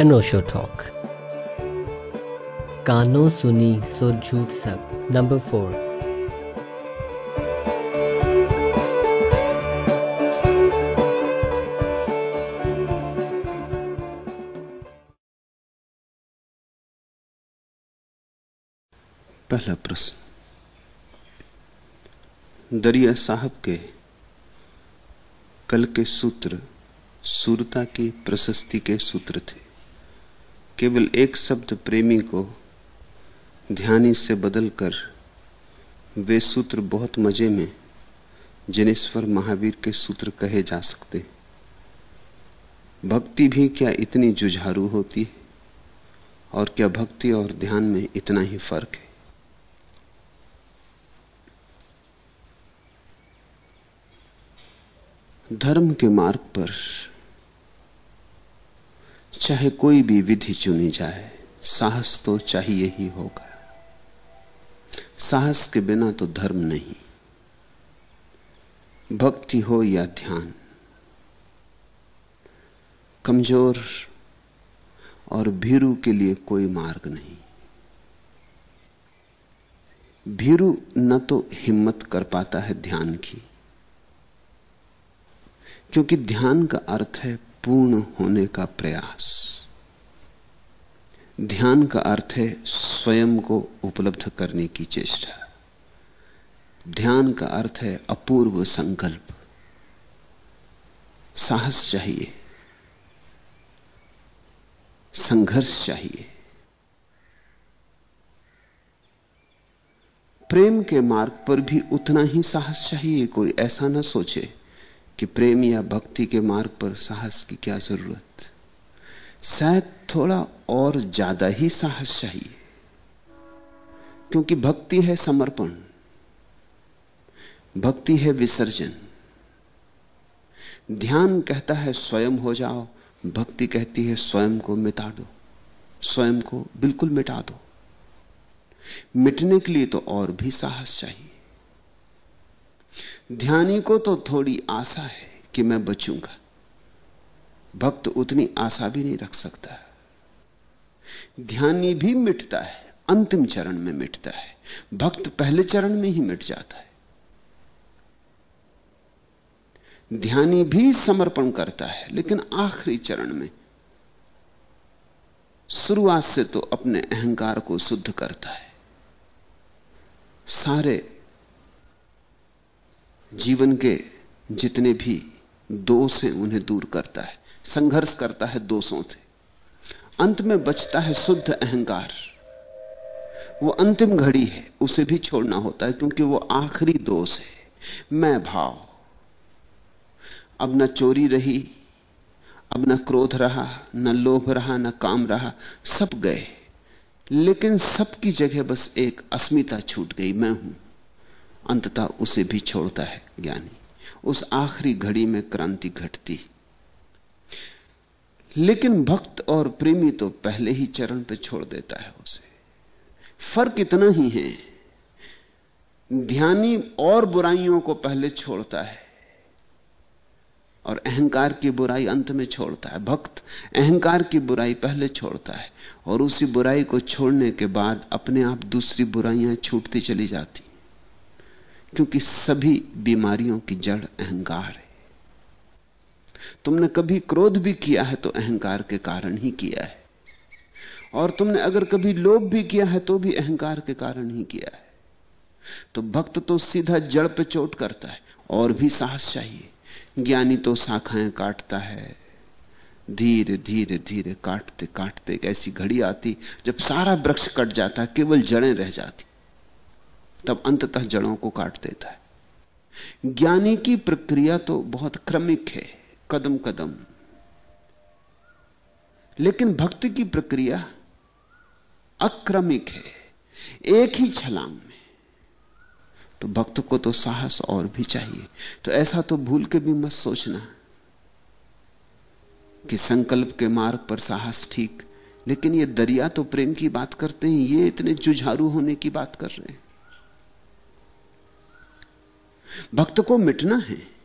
अनोशो talk कानों सुनी, सो झूठ सब। नंबर फोर पहला प्रश्न। दरिया साहब के कल के सूत्र सूरता की प्रशस्ति के सूत्र थे। केवल एक शब्द प्रेमी को ध्यानी से बदलकर वे सूत्र बहुत मज़े में जनेश्वर महावीर के सूत्र कहे जा सकते भक्ति भी क्या इतनी जुझारू होती है? और क्या भक्ति और ध्यान में इतना ही फ़र्क है? धर्म के मार्ग पर चाहे कोई भी विधि चुनी जाए, साहस तो चाहिए ही होगा। साहस के बिना तो धर्म नहीं। भक्ति हो या ध्यान, कमज़ोर और भीरू के लिए कोई मार्ग नहीं। भीरू न तो हिम्मत कर पाता है ध्यान की, क्योंकि ध्यान का अर्थ है पूर्ण होने का प्रयास। ध्यान का अर्थ है स्वयं को उपलब्ध करने की चेष्टा। ध्यान का अर्थ है अपूर्व संकल्प। साहस चाहिए। संघर्ष चाहिए। प्रेम के मार्ग पर भी उतना ही साहस चाहिए, कोई ऐसा ना सोचे। कि प्रेम या भक्ति के मार्ग पर साहस की क्या ज़रूरत? शायद थोड़ा और ज़्यादा ही साहस चाहिए। क्योंकि भक्ति है समर्पण, भक्ति है विसर्जन। ध्यान कहता है स्वयं हो जाओ, भक्ति कहती है स्वयं को मिटा दो, स्वयं को बिल्कुल मिटा दो। मिटने के लिए तो और भी साहस चाहिए। ध्यानी को तो थोड़ी आशा है कि मैं बचूँगा। भक्त उतनी आशा भी नहीं रख सकता। ध्यानी भी मिटता है, अंतिम चरण में मिटता है। भक्त पहले चरण में ही मिट जाता है। ध्यानी भी समर्पण करता है, लेकिन आखिरी चरण में। शुरुआत से तो अपने अहंकार को शुद्ध करता है। सारे जीवन के जितने भी दोष हैं, उन्हें दूर करता है। संघर्ष करता है दोषों से। अंत में बचता है शुद्ध अहंकार। वो अंतिम घड़ी है, उसे भी छोड़ना होता है, क्योंकि वो आखिरी दोष है। मैं भाव। अब न चोरी रही, अब न क्रोध रहा, न लोभ रहा, न काम रहा, सब गए। लेकिन सबकी जगह बस एक अस्मिता छूट गई, मैं हूँ। अंततः उसे भी छोड़ता है ज्ञानी। उस आखिरी घड़ी में क्रांति घटती लेकिन भक्त और प्रेमी तो पहले ही चरण पे छोड़ देता है उसे। फ़र्क इतना ही है, ध्यानी और बुराइयों को पहले छोड़ता है और अहंकार की बुराई अंत में छोड़ता है। भक्त अहंकार की बुराई पहले छोड़ता है और उसी बुराई को छोड़ने के बाद अपने आप दूसरी बुराइयाँ छूटती चली जाती क्योंकि सभी बीमारियों की जड़ अहंकार है। तुमने कभी क्रोध भी किया है तो अहंकार के कारण ही किया है। और तुमने अगर कभी लोभ भी किया है तो भी अहंकार के कारण ही किया है। तो भक्त तो सीधा जड़ पे चोट करता है, और भी साहस चाहिए। ज्ञानी तो शाखाएँ काटता है, धीरे धीरे धीरे काटते काटते एक ऐसी घड़ी आती, जब सारा वृक्ष कट जाता, केवल जड़ें रह जाती। तब अंततः जड़ों को काट देता है। ज्ञानी की प्रक्रिया तो बहुत क्रमिक है कदम कदम लेकिन भक्ति की प्रक्रिया अक्रमिक है, एक ही छलांग में। तो भक्त को तो साहस और भी चाहिए। तो ऐसा तो भूल के भी मत सोचना कि संकल्प के मार्ग पर साहस ठीक, लेकिन ये दरिया तो प्रेम की बात करते हैं, ये इतने जुझारू होने की बात कर रहे हैं। भक्त को मिटना है।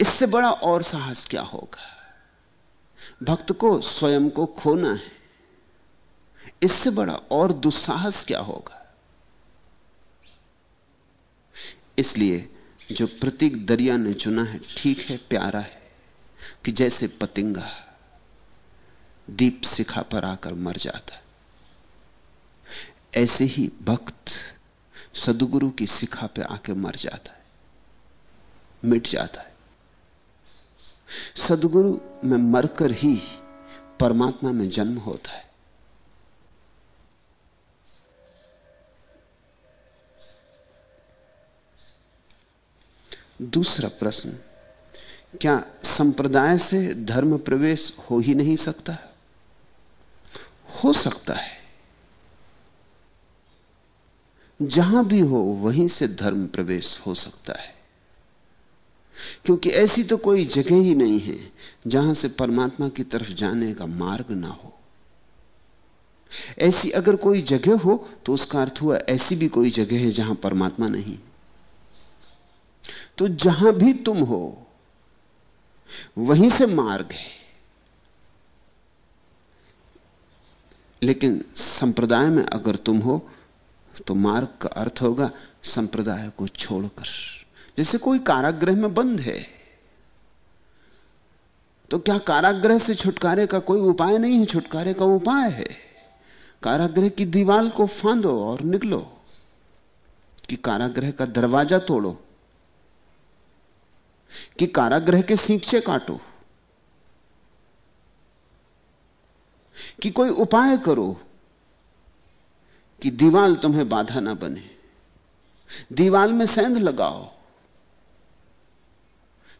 इससे बड़ा और साहस क्या होगा? भक्त को स्वयं को खोना है। इससे बड़ा और दुस्साहस क्या होगा? इसलिए जो प्रतीक दरिया ने चुना है, ठीक है, प्यारा है, कि जैसे पतिंगा दीप शिखा पर आकर मर जाता ऐसे ही भक्त सदगुरु की शिखा पे आके मर जाता है, मिट जाता है। सदगुरु में मरकर ही परमात्मा में जन्म होता है। दूसरा प्रश्न, क्या संप्रदाय से धर्म प्रवेश हो ही नहीं सकता? हो सकता है। जहाँ भी हो, वहीं से धर्म प्रवेश हो सकता है। क्योंकि ऐसी तो कोई जगह ही नहीं है जहाँ से परमात्मा की तरफ़ जाने का मार्ग ना हो। ऐसी अगर कोई जगह हो तो उसका अर्थ हुआ ऐसी भी कोई जगह है जहाँ परमात्मा नहीं। तो जहाँ भी तुम हो, वहीं से मार्ग है। लेकिन संप्रदाय में अगर तुम हो तो मार्ग का अर्थ होगा संप्रदाय को छोड़कर। जैसे कोई कारागृह में बंद है तो क्या कारागृह से छुटकारे का कोई उपाय नहीं है? छुटकारे का उपाय है कारागृह की दीवाल को फांदो और निकलो कि कारागृह का दरवाज़ा तोड़ो, कि कारागृह के सींचे काटो, कि कोई उपाय करो कि दीवाल तुम्हें बाधा ना बने। दीवाल में सेंध लगाओ,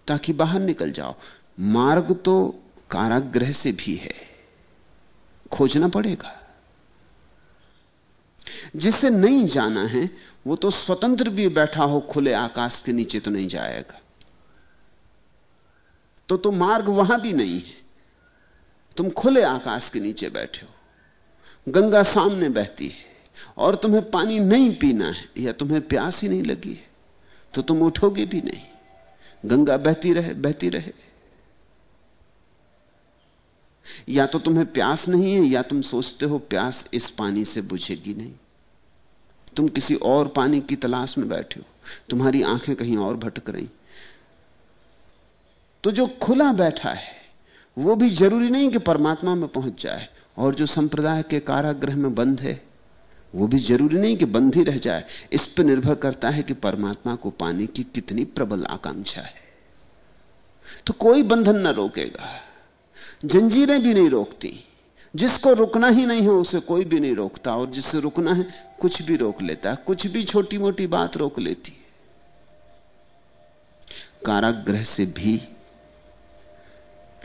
ताकि बाहर निकल जाओ। मार्ग तो कारागृह से भी है, खोजना पड़ेगा। जिसे नहीं जाना है, वो तो स्वतंत्र भी बैठा हो, खुले आकाश के नीचे तो नहीं जाएगा। तो तो मार्ग वहाँ भी नहीं है। तुम खुले आकाश के नीचे बैठे हो, गंगा सामने बहती है। और तुम्हें पानी नहीं पीना है, या तुम्हें प्यास ही नहीं लगी है तो तुम उठोगे भी नहीं। गंगा बहती रहे बहती रहे। या तो तुम्हें प्यास नहीं है, या तुम सोचते हो प्यास इस पानी से बुझेगी नहीं। तुम किसी और पानी की तलाश में बैठे हो, तुम्हारी आँखें कहीं और भटक रही। तो जो खुला बैठा है, वो भी ज़रूरी नहीं कि परमात्मा में पहुँच जाए, और जो संप्रदाय के कारागृह में बंद है वो भी ज़रूरी नहीं कि बंद ही रह जाए। इस पर निर्भर करता है कि परमात्मा को पाने की कितनी प्रबल आकांक्षा है। तो कोई बंधन ना रोकेगा। जंजीरें भी नहीं रोकती। जिसको रुकना ही नहीं है, उसे कोई भी नहीं रोकता। और जिसे रुकना है, कुछ भी रोक लेता है। कुछ भी छोटी मोटी बात रोक लेती कारागृह से भी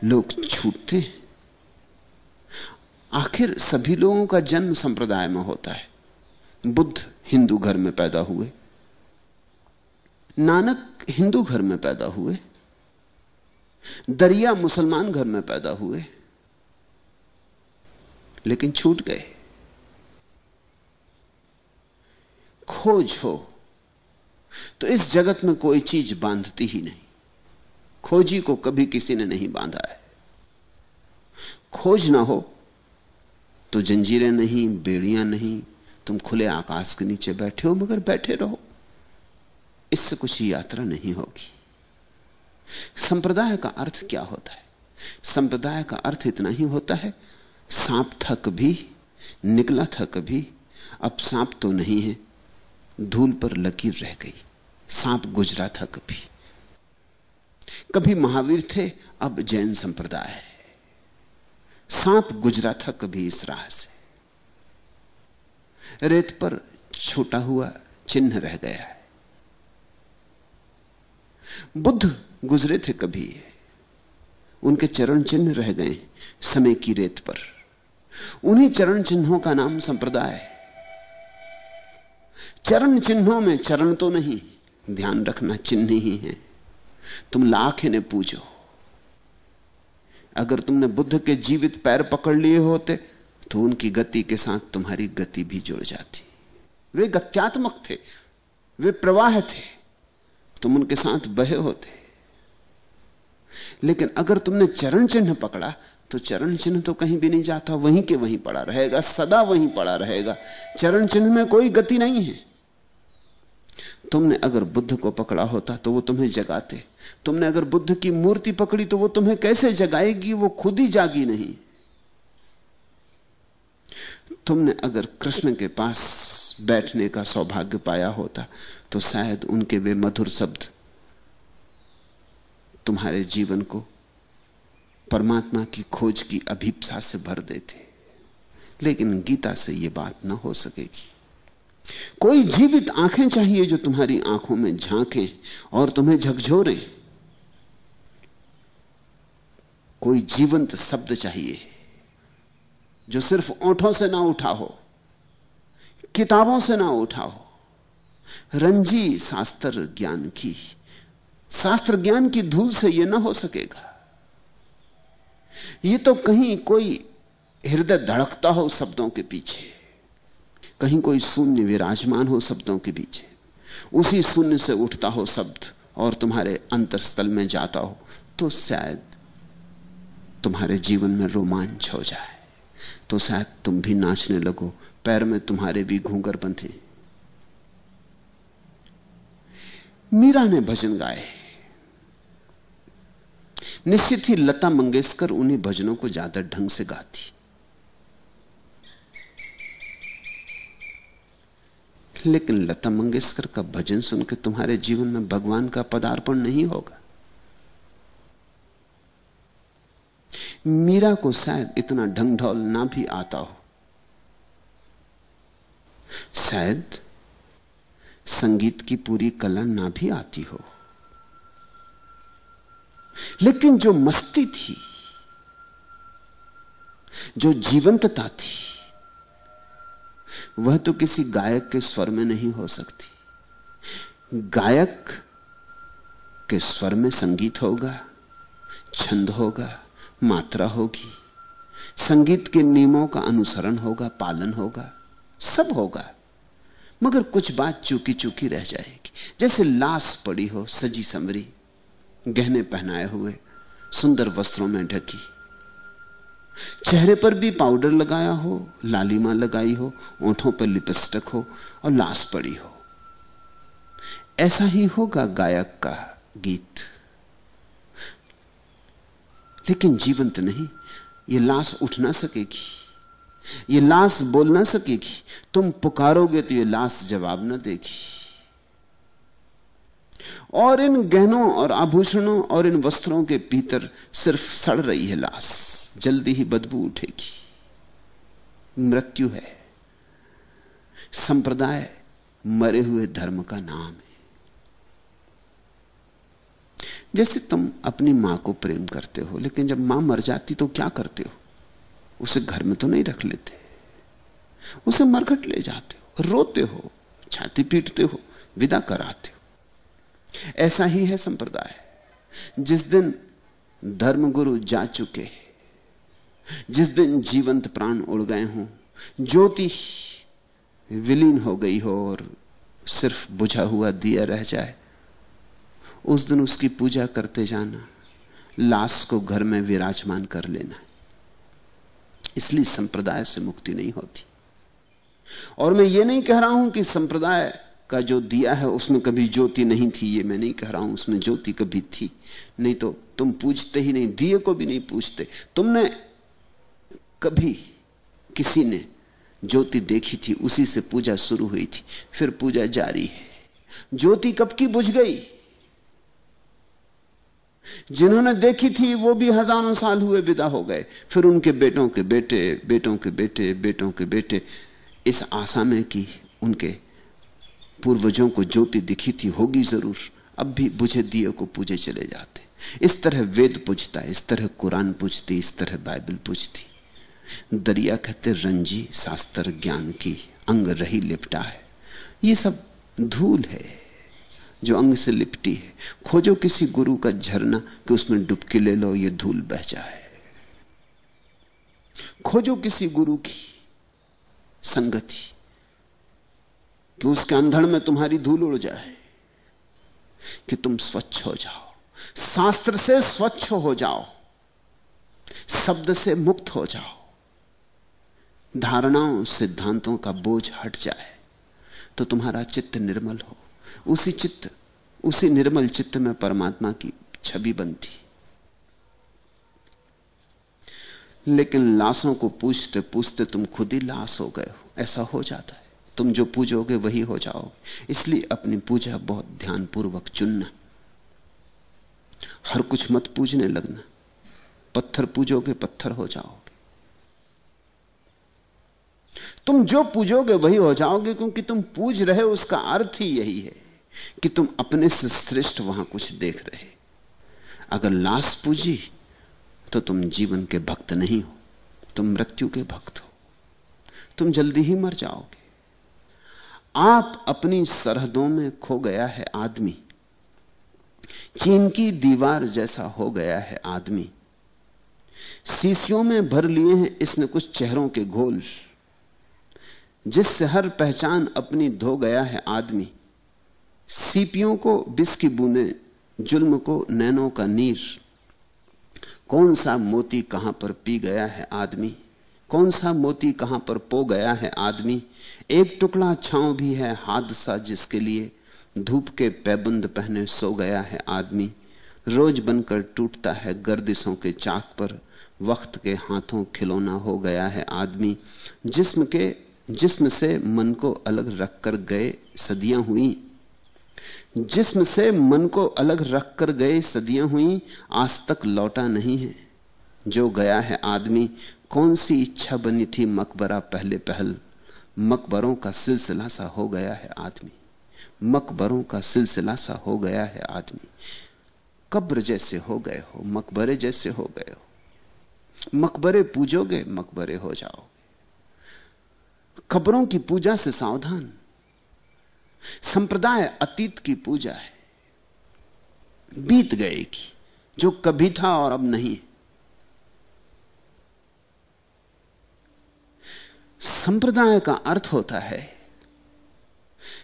लोग छूटते हैं। आखिर सभी लोगों का जन्म संप्रदाय में होता है। बुद्ध हिंदू घर में पैदा हुए। नानक हिंदू घर में पैदा हुए। दरिया मुसलमान घर में पैदा हुए। लेकिन छूट गए। खोज हो तो इस जगत में कोई चीज़ बांधती ही नहीं। खोजी को कभी किसी ने नहीं बांधा है। खोज ना हो तो जंजीरें नहीं, बेड़ियाँ नहीं तुम खुले आकाश के नीचे बैठे हो, मगर बैठे रहो। इससे कुछ यात्रा नहीं होगी। संप्रदाय का अर्थ क्या होता है? संप्रदाय का अर्थ इतना ही होता है, सांप था कभी निकला था कभी अब सांप तो नहीं है, धूल पर लकीर रह गई, सांप गुजरा था कभी कभी महावीर थे, अब जैन संप्रदाय है। सांप गुजरा था कभी इस राह से। रेत पर छोटा हुआ चिन्ह रह गया है। बुद्ध गुजरे थे कभी। उनके चरण चिन्ह रह गए समय की रेत पर। उन्हीं चरण चिन्हों का नाम संप्रदाय है। चरण चिन्हों में चरण तो नहीं, ध्यान रखना चिन्ह ही है। तुम लाख इन्हें पूजो। अगर तुमने बुद्ध के जीवित पैर पकड़ लिए होते तो उनकी गति के साथ तुम्हारी गति भी जुड़ जाती। वे गत्यात्मक थे, वे प्रवाह थे, तुम उनके साथ बहे होते। लेकिन अगर तुमने चरण चिन्ह पकड़ा तो चरण चिन्ह तो कहीं भी नहीं जाता, वहीं के वहीं पड़ा रहेगा, सदा वहीं पड़ा रहेगा। चरण चिन्ह में कोई गति नहीं है। तुमने अगर बुद्ध को पकड़ा होता तो वो तुम्हें जगाते। तुमने अगर बुद्ध की मूर्ति पकड़ी तो वो तुम्हें कैसे जगाएगी, वो खुद ही जागी नहीं। तुमने अगर कृष्ण के पास बैठने का सौभाग्य पाया होता तो शायद उनके वे मधुर शब्द तुम्हारे जीवन को परमात्मा की खोज की अभिप्सा से भर देते। लेकिन गीता से यह बात ना हो सकेगी। कोई जीवित आँखें चाहिए जो तुम्हारी आँखों में झांकें और तुम्हें झकझोरें। कोई जीवंत शब्द चाहिए जो सिर्फ़ ओंठों से ना उठा हो, किताबों से ना उठा हो, रंजी शास्त्र ज्ञान की, शास्त्र ज्ञान की धूल से यह ना हो सकेगा। यह तो कहीं कोई हृदय धड़कता हो शब्दों के पीछे, कहीं कोई शून्य विराजमान हो शब्दों के पीछे, उसी शून्य से उठता हो शब्द और तुम्हारे अंतरस्थल में जाता हो तो शायद तुम्हारे जीवन में रोमांच हो जाए। तो शायद तुम भी नाचने लगो। पैर में तुम्हारे भी घूंगर बंधे। मीरा ने भजन गाए। निश्चित ही लता मंगेशकर उन्हीं भजनों को ज़्यादा ढंग से गाती। लेकिन लता मंगेशकर का भजन सुनकर तुम्हारे जीवन में भगवान का पदार्पण नहीं होगा। मीरा को शायद इतना ढंग ढोल ना भी आता हो। शायद संगीत की पूरी कला ना भी आती हो। लेकिन जो मस्ती थी, जो जीवंतता थी, वह तो किसी गायक के स्वर में नहीं हो सकती। गायक के स्वर में संगीत होगा, छंद होगा मात्रा होगी। संगीत के नियमों का अनुसरण होगा, पालन होगा, सब होगा। मगर कुछ बात चूकी चूकी रह जाएगी। जैसे लाश पड़ी हो, सजी समरी, गहने पहनाए हुए, सुंदर वस्त्रों में ढकी। चेहरे पर भी पाउडर लगाया हो, लालिमा लगाई हो, ओंठों पर लिपस्टिक हो और लाश पड़ी हो। ऐसा ही होगा गायक का गीत। लेकिन जीवंत नहीं। यह लाश उठ ना सकेगी। यह लाश बोल ना सकेगी। तुम पुकारोगे तो यह लाश जवाब ना देगी। और इन गहनों और आभूषणों और इन वस्त्रों के भीतर सिर्फ़ सड़ रही है लाश। जल्दी ही बदबू उठेगी। मृत्यु है। संप्रदाय मरे हुए धर्म का नाम है। जैसे तुम अपनी माँ को प्रेम करते हो, लेकिन जब माँ मर जाती तो क्या करते हो? उसे घर में तो नहीं रख लेते। उसे मरघट ले जाते हो, रोते हो, छाती पीटते हो, विदा कराते हो। ऐसा ही है संप्रदाय। जिस दिन धर्मगुरु जा चुके जिस दिन जीवंत प्राण उड़ गए हों, ज्योति विलीन हो गई हो और सिर्फ़ बुझा हुआ दिया रह जाए उस दिन उसकी पूजा करते जाना, लाश को घर में विराजमान कर लेना। इसलिए संप्रदाय से मुक्ति नहीं होती। और मैं ये नहीं कह रहा हूँ कि संप्रदाय का जो दिया है, उसमें कभी ज्योति नहीं थी, ये मैं नहीं कह रहा हूँ, उसमें ज्योति कभी थी। नहीं तो तुम पूछते ही नहीं, दिए को भी नहीं पूछते तुमने कभी किसी ने ज्योति देखी थी, उसी से पूजा शुरू हुई थी, फिर पूजा जारी है। ज्योति कब की बुझ गई? जिन्होंने देखी थी, वो भी हज़ारों साल हुए विदा हो गए। फिर उनके बेटों के बेटे, बेटों के बेटे, बेटों के बेटे, इस आशा में कि उनके पूर्वजों को ज्योति दिखी थी, होगी ज़रूर। अब भी बुझे दिए को पूजे चले जाते। इस तरह वेद पूछता इस तरह कुरान पूछती, इस तरह बाइबल पूछती। दरिया कहते, रंजी शास्त्र ज्ञान की अंग रही लिपटा है। ये सब धूल है। जो अंग से लिपटी है। खोजो किसी गुरु का झरना कि उसमें डुबकी ले लो, ये धूल बह जाए। खोजो किसी गुरु की संगति कि उसके अंधड़ में तुम्हारी धूल उड़ जाए कि तुम स्वच्छ हो जाओ। शास्त्र से स्वच्छ हो जाओ, शब्द से मुक्त हो जाओ। धारणाओं, सिद्धांतों का बोझ हट जाए तो तुम्हारा चित्त निर्मल हो। उसी चित्त, उसी निर्मल चित्त में परमात्मा की छवि बनती। लेकिन लाशों को पूछते पूछते तुम खुद ही लाश हो गए हो। ऐसा हो जाता है। तुम जो पूजोगे वही हो जाओगे। इसलिए अपनी पूजा बहुत ध्यानपूर्वक चुनना। हर कुछ मत पूजने लगना। पत्थर पूजोगे, पत्थर हो जाओगे। तुम जो पूजोगे वही हो जाओगे, क्योंकि तुम पूज रहे हो, उसका अर्थ ही यही है। कि तुम अपने से श्रेष्ठ वहाँ कुछ देख रहे अगर लाश पूजी तो तुम जीवन के भक्त नहीं हो। तुम मृत्यु के भक्त हो। तुम जल्दी ही मर जाओगे। आप अपनी सरहदों में खो गया है आदमी। चीन की दीवार जैसा हो गया है आदमी। शीशियों में भर लिए हैं इसने कुछ चेहरों के घोल। जिससे हर पहचान अपनी धो गया है आदमी। सीपियों को बिस की जुल्म को, नैनों का नीर। कौन सा मोती कहाँ पर पी गया है आदमी? कौन सा मोती कहाँ पर पो गया है आदमी? एक टुकड़ा छांव भी है हादसा जिसके लिए धूप के पैबंद पहने सो गया है आदमी। रोज बनकर टूटता है गर्दिशों के चाक पर। वक्त के हाथों खिलौना हो गया है आदमी। जिस्म के, जिस्म से मन को अलग रखकर गए सदियाँ हुई। जिस्म से मन को अलग रख कर गए सदियाँ हुई, आज तक लौटा नहीं है। जो गया है आदमी, कौन सी इच्छा बनी थी मकबरा पहले पहल? मकबरों का सिलसिला सा हो गया है आदमी। मकबरों का सिलसिला सा हो गया है आदमी। कब्र जैसे हो गए हो, मकबरे जैसे हो गए हो। मकबरे पूजोगे, मकबरे हो जाओ कब्रों की पूजा से सावधान। संप्रदाय अतीत की पूजा है। बीत गएगी जो कभी था और अब नहीं संप्रदाय का अर्थ होता है,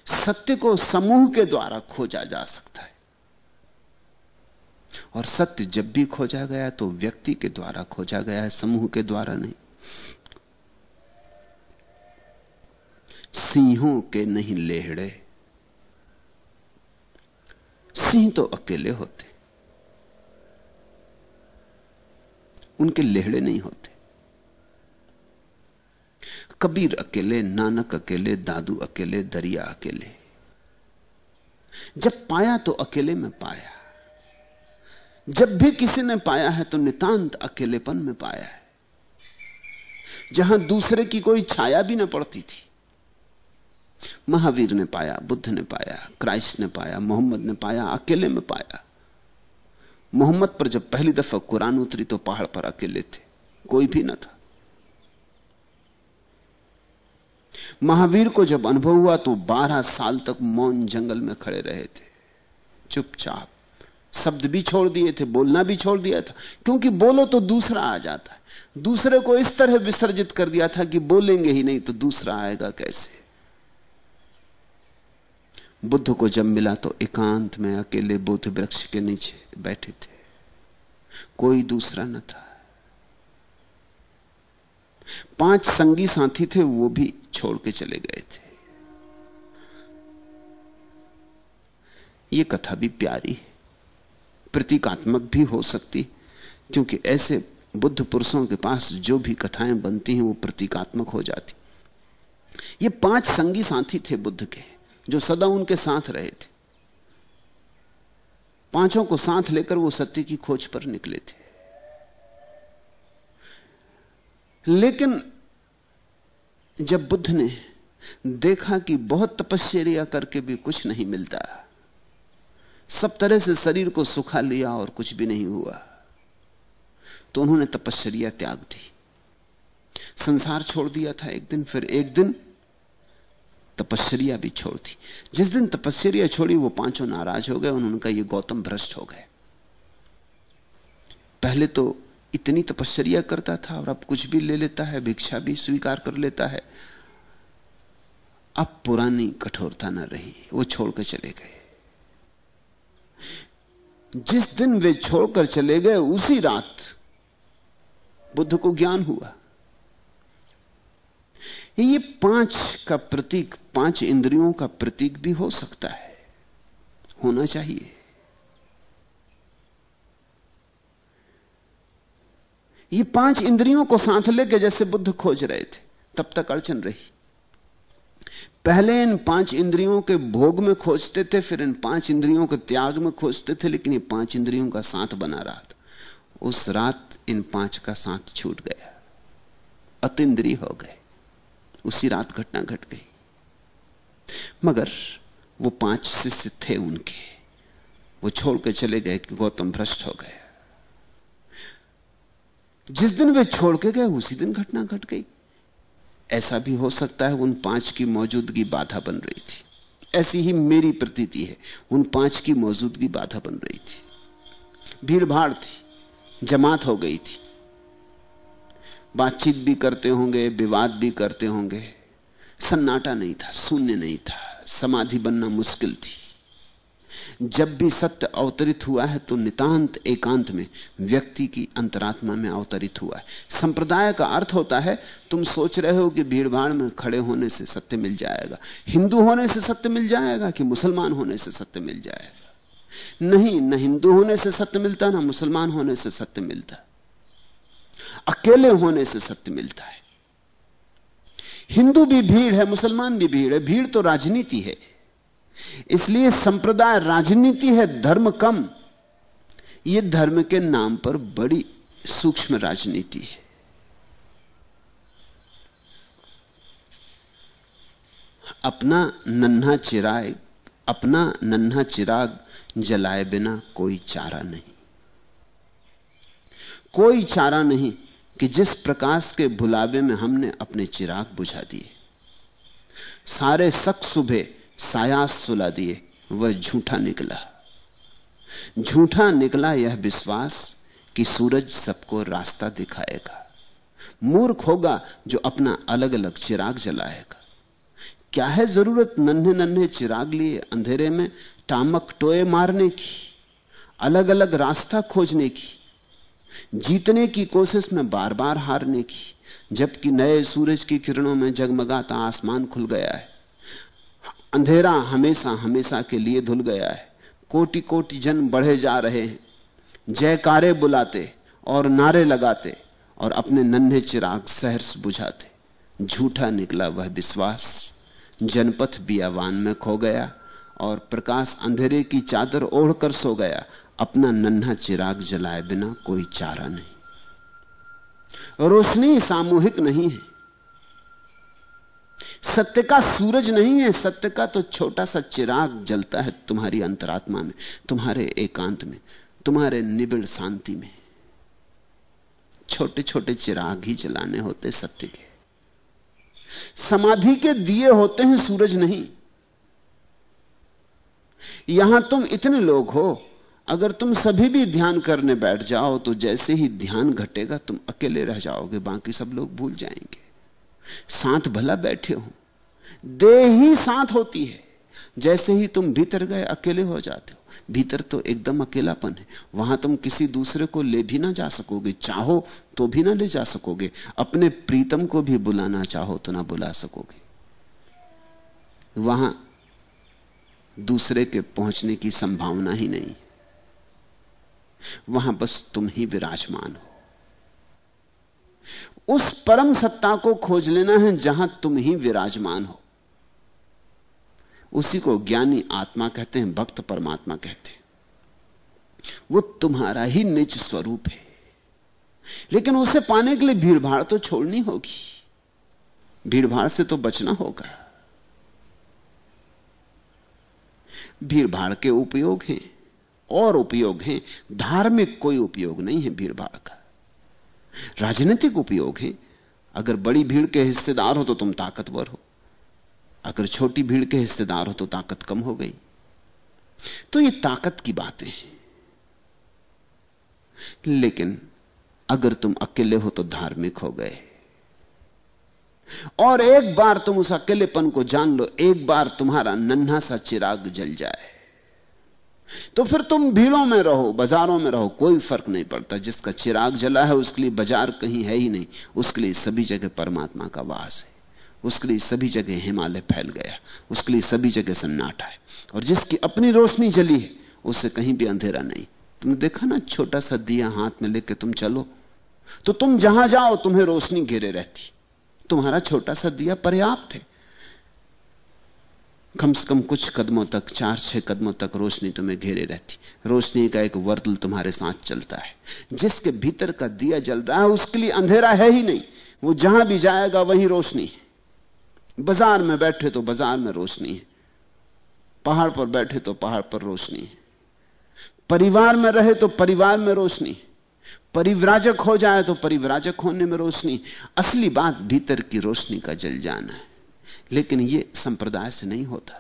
सत्य को समूह के द्वारा खोजा जा सकता है। और सत्य जब भी खोजा गया तो व्यक्ति के द्वारा खोजा गया है, समूह के द्वारा नहीं। सिंहों के नहीं लेहड़े सिंह तो अकेले होते। उनके लेहड़े नहीं होते। कबीर अकेले, नानक अकेले, दादू अकेले, दरिया अकेले। जब पाया तो अकेले में पाया। जब भी किसी ने पाया है तो नितांत अकेलेपन में पाया है। जहाँ दूसरे की कोई छाया भी ना पड़ती थी। महावीर ने पाया, बुद्ध ने पाया, क्राइस्ट ने पाया, मोहम्मद ने पाया, अकेले में पाया। मोहम्मद पर जब पहली दफ़ा कुरान उतरी तो पहाड़ पर अकेले थे, कोई भी ना था। महावीर को जब अनुभव हुआ तो बारह साल तक मौन जंगल में खड़े रहे थे। चुपचाप शब्द भी छोड़ दिए थे, बोलना भी छोड़ दिया था, क्योंकि बोलो तो दूसरा आ जाता है। दूसरे को इस तरह विसर्जित कर दिया था कि बोलेंगे ही नहीं तो दूसरा आएगा कैसे? बुद्ध को जब मिला तो एकांत में अकेले बुद्ध वृक्ष के नीचे बैठे थे। कोई दूसरा न था। पाँच संगी साथी थे, वो भी छोड़ के चले गए थे। यह कथा भी प्यारी है। प्रतीकात्मक भी हो सकती क्योंकि ऐसे बुद्ध पुरुषों के पास जो भी कथाएँ बनती हैं, वो प्रतीकात्मक हो जाती। ये पाँच संगी साथी थे बुद्ध के। जो सदा उनके साथ रहे थे। पाँचों को साथ लेकर वो सत्य की खोज पर निकले थे। लेकिन जब बुद्ध ने देखा कि बहुत तपस्या करके भी कुछ नहीं मिलता, सब तरह से शरीर को सुखा लिया और कुछ भी नहीं हुआ तो उन्होंने तपस्या त्याग दी। संसार छोड़ दिया था एक दिन, फिर एक दिन तपस्या भी छोड़ दी। जिस दिन तपस्या छोड़ी, वो पाँचों नाराज़ हो गए उन्होंने कहा ये गौतम भ्रष्ट हो गए। पहले तो इतनी तपस्या करता था और अब कुछ भी ले लेता है, भिक्षा भी स्वीकार कर लेता है। अब पुरानी कठोरता न रही, वो छोड़कर चले गए। जिस दिन वे छोड़कर चले गए, उसी रात बुद्ध को ज्ञान हुआ। ये पाँच का प्रतीक, पाँच इंद्रियों का प्रतीक भी हो सकता है। होना चाहिए। ये पाँच इंद्रियों को साथ लेके जैसे बुद्ध खोज रहे थे, तब तक अड़चन रही। पहले इन पाँच इंद्रियों के भोग में खोजते थे, फिर इन पाँच इंद्रियों के त्याग में खोजते थे, लेकिन ये पाँच इंद्रियों का साथ बना रहा था। उस रात इन पाँच का साथ छूट गया। अतिद्रिय हो गए। उसी रात घटना घट गट गई। मगर वो पाँच शिष्य थे उनके। वो छोड़ के चले गए कि गौतम भ्रष्ट हो गए। जिस दिन वे छोड़ के गए, उसी दिन घटना घट गट गई। ऐसा भी हो सकता है उन पाँच की मौजूदगी बाधा बन रही थी। ऐसी ही मेरी प्रतीति है, उन पाँच की मौजूदगी बाधा बन रही थी। भीड़ भाड़ थी, जमात हो गई थी। बातचीत भी करते होंगे, विवाद भी करते होंगे। सन्नाटा नहीं था, शून्य नहीं था, समाधि बनना मुश्किल थी। जब भी सत्य अवतरित हुआ है तो नितांत एकांत में, व्यक्ति की अंतरात्मा में अवतरित हुआ है। संप्रदाय का अर्थ होता है, तुम सोच रहे हो कि भीड़भाड़ में खड़े होने से सत्य मिल जाएगा। हिंदू होने से सत्य मिल जाएगा कि मुसलमान होने से सत्य मिल जाएगा? नहीं, न हिंदू होने से सत्य मिलता, ना मुसलमान होने से सत्य मिलता। अकेले होने से सत्य मिलता है। हिंदू भी भीड़ है, मुसलमान भी भीड़ है, भीड़ तो राजनीति है। इसलिए संप्रदाय राजनीति है, धर्म कम। यह धर्म के नाम पर बड़ी सूक्ष्म राजनीति है। अपना नन्हा चिराग, अपना नन्हा चिराग जलाए बिना कोई चारा नहीं। कोई चारा नहीं कि जिस प्रकाश के भुलावे में हमने अपने चिराग बुझा दिए, सारे शक सुबह सायास सुला दिए, वह झूठा निकला। झूठा निकला यह विश्वास कि सूरज सबको रास्ता दिखाएगा, मूर्ख होगा जो अपना अलग अलग चिराग जलाएगा। क्या है ज़रूरत नन्हे नन्हे चिराग लिए अंधेरे में, टामक टोए मारने की अलग अलग रास्ता खोजने की? जीतने की कोशिश में बार बार हारने की, जबकि नए सूरज की किरणों में जगमगाता आसमान खुल गया है। अंधेरा हमेशा हमेशा के लिए धुल गया है। कोटि कोटि जन बढ़े जा रहे हैं। जयकारे बुलाते और नारे लगाते और अपने नन्हे चिराग सहर्ष बुझाते। झूठा निकला वह विश्वास। जनपथ बियावान में खो गया और प्रकाश अंधेरे की चादर ओढ़कर सो गया। अपना नन्हा चिराग जलाए बिना कोई चारा नहीं। रोशनी सामूहिक नहीं है। सत्य का सूरज नहीं है, सत्य का तो छोटा सा चिराग जलता है तुम्हारी अंतरात्मा में, तुम्हारे एकांत में, तुम्हारे निबिड़ शांति में। छोटे छोटे चिराग ही जलाने होते सत्य के। समाधि के दिए होते हैं सूरज नहीं। यहाँ तुम इतने लोग हो अगर तुम सभी भी ध्यान करने बैठ जाओ तो जैसे ही ध्यान घटेगा, तुम अकेले रह जाओगे, बाकी सब लोग भूल जाएँगे। साथ भला बैठे हो। देह ही साथ होती है। जैसे ही तुम भीतर गए, अकेले हो जाते हो। भीतर तो एकदम अकेलापन है। वहाँ तुम किसी दूसरे को ले भी ना जा सकोगे। चाहो तो भी ना ले जा सकोगे। अपने प्रीतम को भी बुलाना चाहो तो ना बुला सकोगे। वहाँ दूसरे के पहुँचने की संभावना ही नहीं। वहाँ बस तुम ही विराजमान हो। उस परम सत्ता को खोज लेना है जहाँ तुम ही विराजमान हो। उसी को ज्ञानी आत्मा कहते हैं, भक्त परमात्मा कहते हैं। वो तुम्हारा ही निज स्वरूप है। लेकिन उसे पाने के लिए भीड़भाड़ तो छोड़नी होगी। भीड़भाड़ से तो बचना होगा। भीड़भाड़ के उपयोग हैं। और उपयोग हैं। धार्मिक कोई उपयोग नहीं है भीड़भाड़ का। राजनीतिक उपयोग है। अगर बड़ी भीड़ के हिस्सेदार हो तो तुम ताकतवर हो। अगर छोटी भीड़ के हिस्सेदार हो तो ताकत कम हो गई। तो ये ताकत की बातें हैं। लेकिन अगर तुम अकेले हो तो धार्मिक हो गए। और एक बार तुम उस अकेलेपन को जान लो, एक बार तुम्हारा नन्हा सा चिराग जल जाए। तो फिर तुम भीड़ों में रहो, बाजारों में रहो, कोई फ़र्क नहीं पड़ता। जिसका चिराग जला है, उसके लिए बाज़ार कहीं है ही नहीं। उसके लिए सभी जगह परमात्मा का वास है। उसके लिए सभी जगह हिमालय फैल गया। उसके लिए सभी जगह सन्नाटा है। और जिसकी अपनी रोशनी जली है, उससे कहीं भी अंधेरा नहीं। तुमने देखा ना छोटा सा दिया हाथ में लेके तुम चलो। तो तुम जहाँ जाओ, तुम्हें रोशनी घेरे रहती। तुम्हारा छोटा सा दिया पर्याप्त है। कम से कम कुछ कदमों तक, चार, छह कदमों तक रोशनी तुम्हें घेरे रहती। रोशनी का एक वर्तल तुम्हारे साथ चलता है। जिसके भीतर का दिया जल रहा है, उसके लिए अंधेरा है ही नहीं। वो जहाँ भी जाएगा, वहीं रोशनी है। बाज़ार में बैठे तो बाज़ार में रोशनी है। पहाड़ पर बैठे तो पहाड़ पर रोशनी है। परिवार में रहे तो परिवार में रोशनी परिव्राजक हो जाए तो परिव्राजक होने में रोशनी असली बात भीतर की रोशनी का जल जाना है। लेकिन यह संप्रदाय से नहीं होता।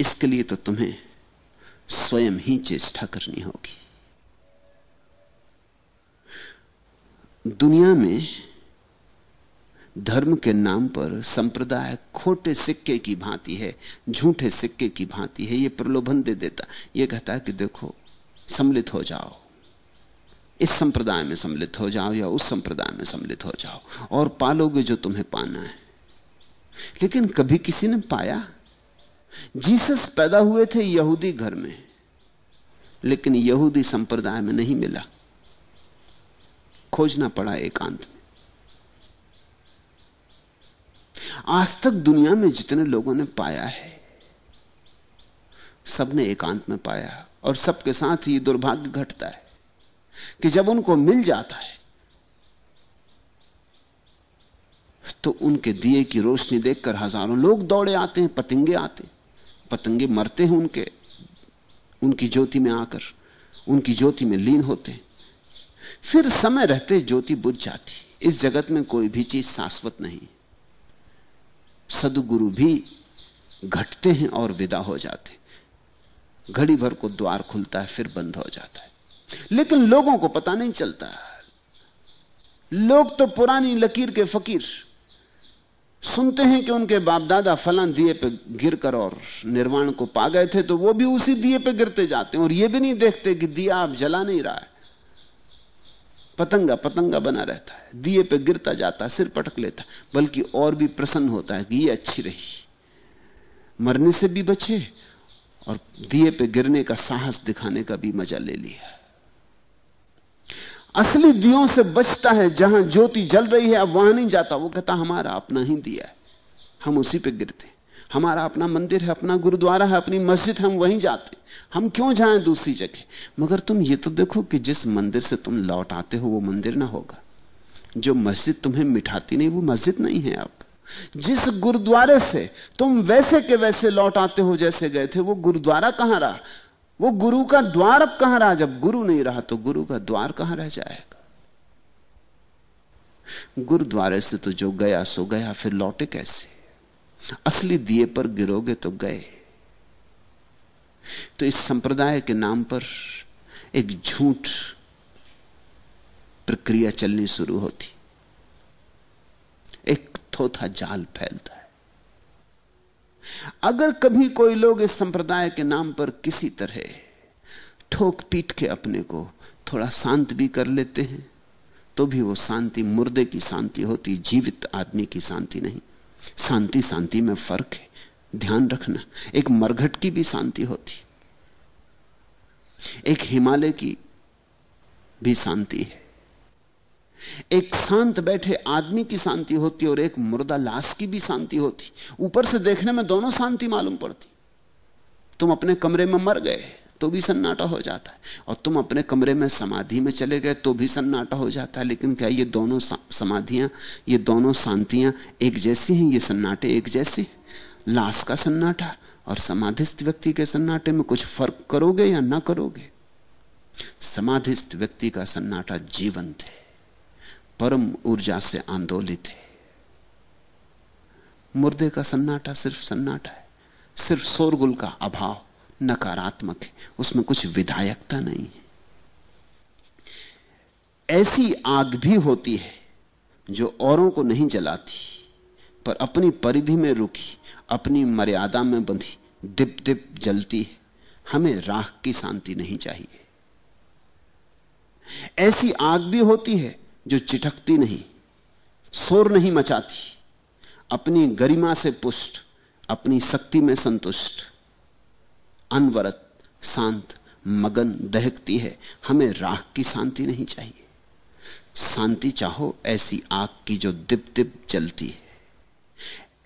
इसके लिए तो तुम्हें स्वयं ही चेष्टा करनी होगी। दुनिया में धर्म के नाम पर संप्रदाय खोटे सिक्के की भांति है, झूठे सिक्के की भांति है यह प्रलोभन दे देता। यह कहता है कि देखो, सम्मिलित हो जाओ। इस संप्रदाय में सम्मिलित हो जाओ या उस संप्रदाय में सम्मिलित हो जाओ और पालोगे जो तुम्हें पाना है। लेकिन कभी किसी ने पाया? जीसस पैदा हुए थे यहूदी घर में, लेकिन यहूदी संप्रदाय में नहीं मिला। खोजना पड़ा एकांत में। आज तक दुनिया में जितने लोगों ने पाया है, सबने एकांत में पाया और सबके साथ ही दुर्भाग्य घटता है। कि जब उनको मिल जाता है तो उनके दिए की रोशनी देखकर हज़ारों लोग दौड़े आते हैं, पतंगे आते पतंगे मरते हैं उनके, उनकी ज्योति में आकर, उनकी ज्योति में लीन होते हैं। फिर समय रहते ज्योति बुझ जाती इस जगत में कोई भी चीज़ शाश्वत नहीं सदगुरु भी घटते हैं और विदा हो जाते घड़ी भर को द्वार खुलता है, फिर बंद हो जाता है। लेकिन लोगों को पता नहीं चलता। लोग तो पुरानी लकीर के फकीर। सुनते हैं कि उनके बाप दादा फलां दिए पे गिरकर और निर्वाण को पा गए थे तो वो भी उसी दिए पे गिरते जाते हैं और ये भी नहीं देखते कि दिया अब जला नहीं रहा है। पतंगा पतंगा बना रहता है। दिए पे गिरता जाता, सिर पटक लेता, बल्कि और भी प्रसन्न होता है कि ये अच्छी रही। मरने से भी बचे और दिए पे गिरने का साहस दिखाने का भी मज़ा ले लिया। असली दियों से बचता है, जहाँ ज्योति जल रही है, अब वहाँ नहीं जाता। वो कहता, हमारा अपना ही दिया है। हम उसी पे गिरते हमारा अपना मंदिर है, अपना गुरुद्वारा है, अपनी मस्जिद हम वहीं जाते हम क्यों जाएँ दूसरी जगह? मगर तुम ये तो देखो कि जिस मंदिर से तुम लौट आते हो, वो मंदिर ना होगा। जो मस्जिद तुम्हें मिठाती नहीं, वो मस्जिद नहीं है अब। जिस गुरुद्वारे से तुम वैसे के वैसे लौट आते हो, जैसे गए थे, वो गुरुद्वारा कहाँ रहा? वो गुरु का द्वार अब कहाँ रहा? जब गुरु नहीं रहा तो गुरु का द्वार कहाँ रह जाएगा? गुरुद्वारे से तो जो गया, सो गया, फिर लौटे कैसे? असली दिए पर गिरोगे तो गए। तो इस संप्रदाय के नाम पर एक झूठ प्रक्रिया चलनी शुरू होती। एक थोथा जाल फैलता। अगर कभी कोई लोग इस संप्रदाय के नाम पर किसी तरह ठोक पीट के अपने को थोड़ा शांत भी कर लेते हैं तो भी वो शांति, मुर्दे की शांति होती, जीवित आदमी की शांति नहीं। शांति शांति में फ़र्क है। ध्यान रखना, एक मरघट की भी शांति होती। एक हिमालय की भी शांति है। एक शांत बैठे आदमी की शांति होती और एक मुर्दा लाश की भी शांति होती। ऊपर से देखने में दोनों शांति मालूम पड़ती। तुम अपने कमरे में मर गए तो भी सन्नाटा हो जाता है। और तुम अपने कमरे में समाधि में चले गए तो भी सन्नाटा हो जाता है। लेकिन क्या ये दोनों समाधियाँ, ये दोनों शांतियाँ एक जैसी हैं? ये सन्नाटे एक जैसे लाश का सन्नाटा और समाधिस्थ व्यक्ति के सन्नाटे में कुछ फ़र्क करोगे या ना करोगे? समाधिस्थ व्यक्ति का सन्नाटा जीवंत है। परम ऊर्जा से आंदोलित है। मुर्दे का सन्नाटा सिर्फ़ सन्नाटा है, सिर्फ़ शोरगुल का अभाव नकारात्मक है, उसमें कुछ विधायकता नहीं है। ऐसी आग भी होती है जो औरों को नहीं जलाती, पर अपनी परिधि में रुकी, अपनी मर्यादा में बंधी, दिप दिप जलती है। हमें राख की शांति नहीं चाहिए। ऐसी आग भी होती है जो चिटकती नहीं, शोर नहीं मचाती, अपनी गरिमा से पुष्ट, अपनी शक्ति में संतुष्ट। अनवरत शांत मगन दहकती है। हमें राख की शांति नहीं चाहिए। शांति चाहो ऐसी आग की जो दिप दिप जलती है।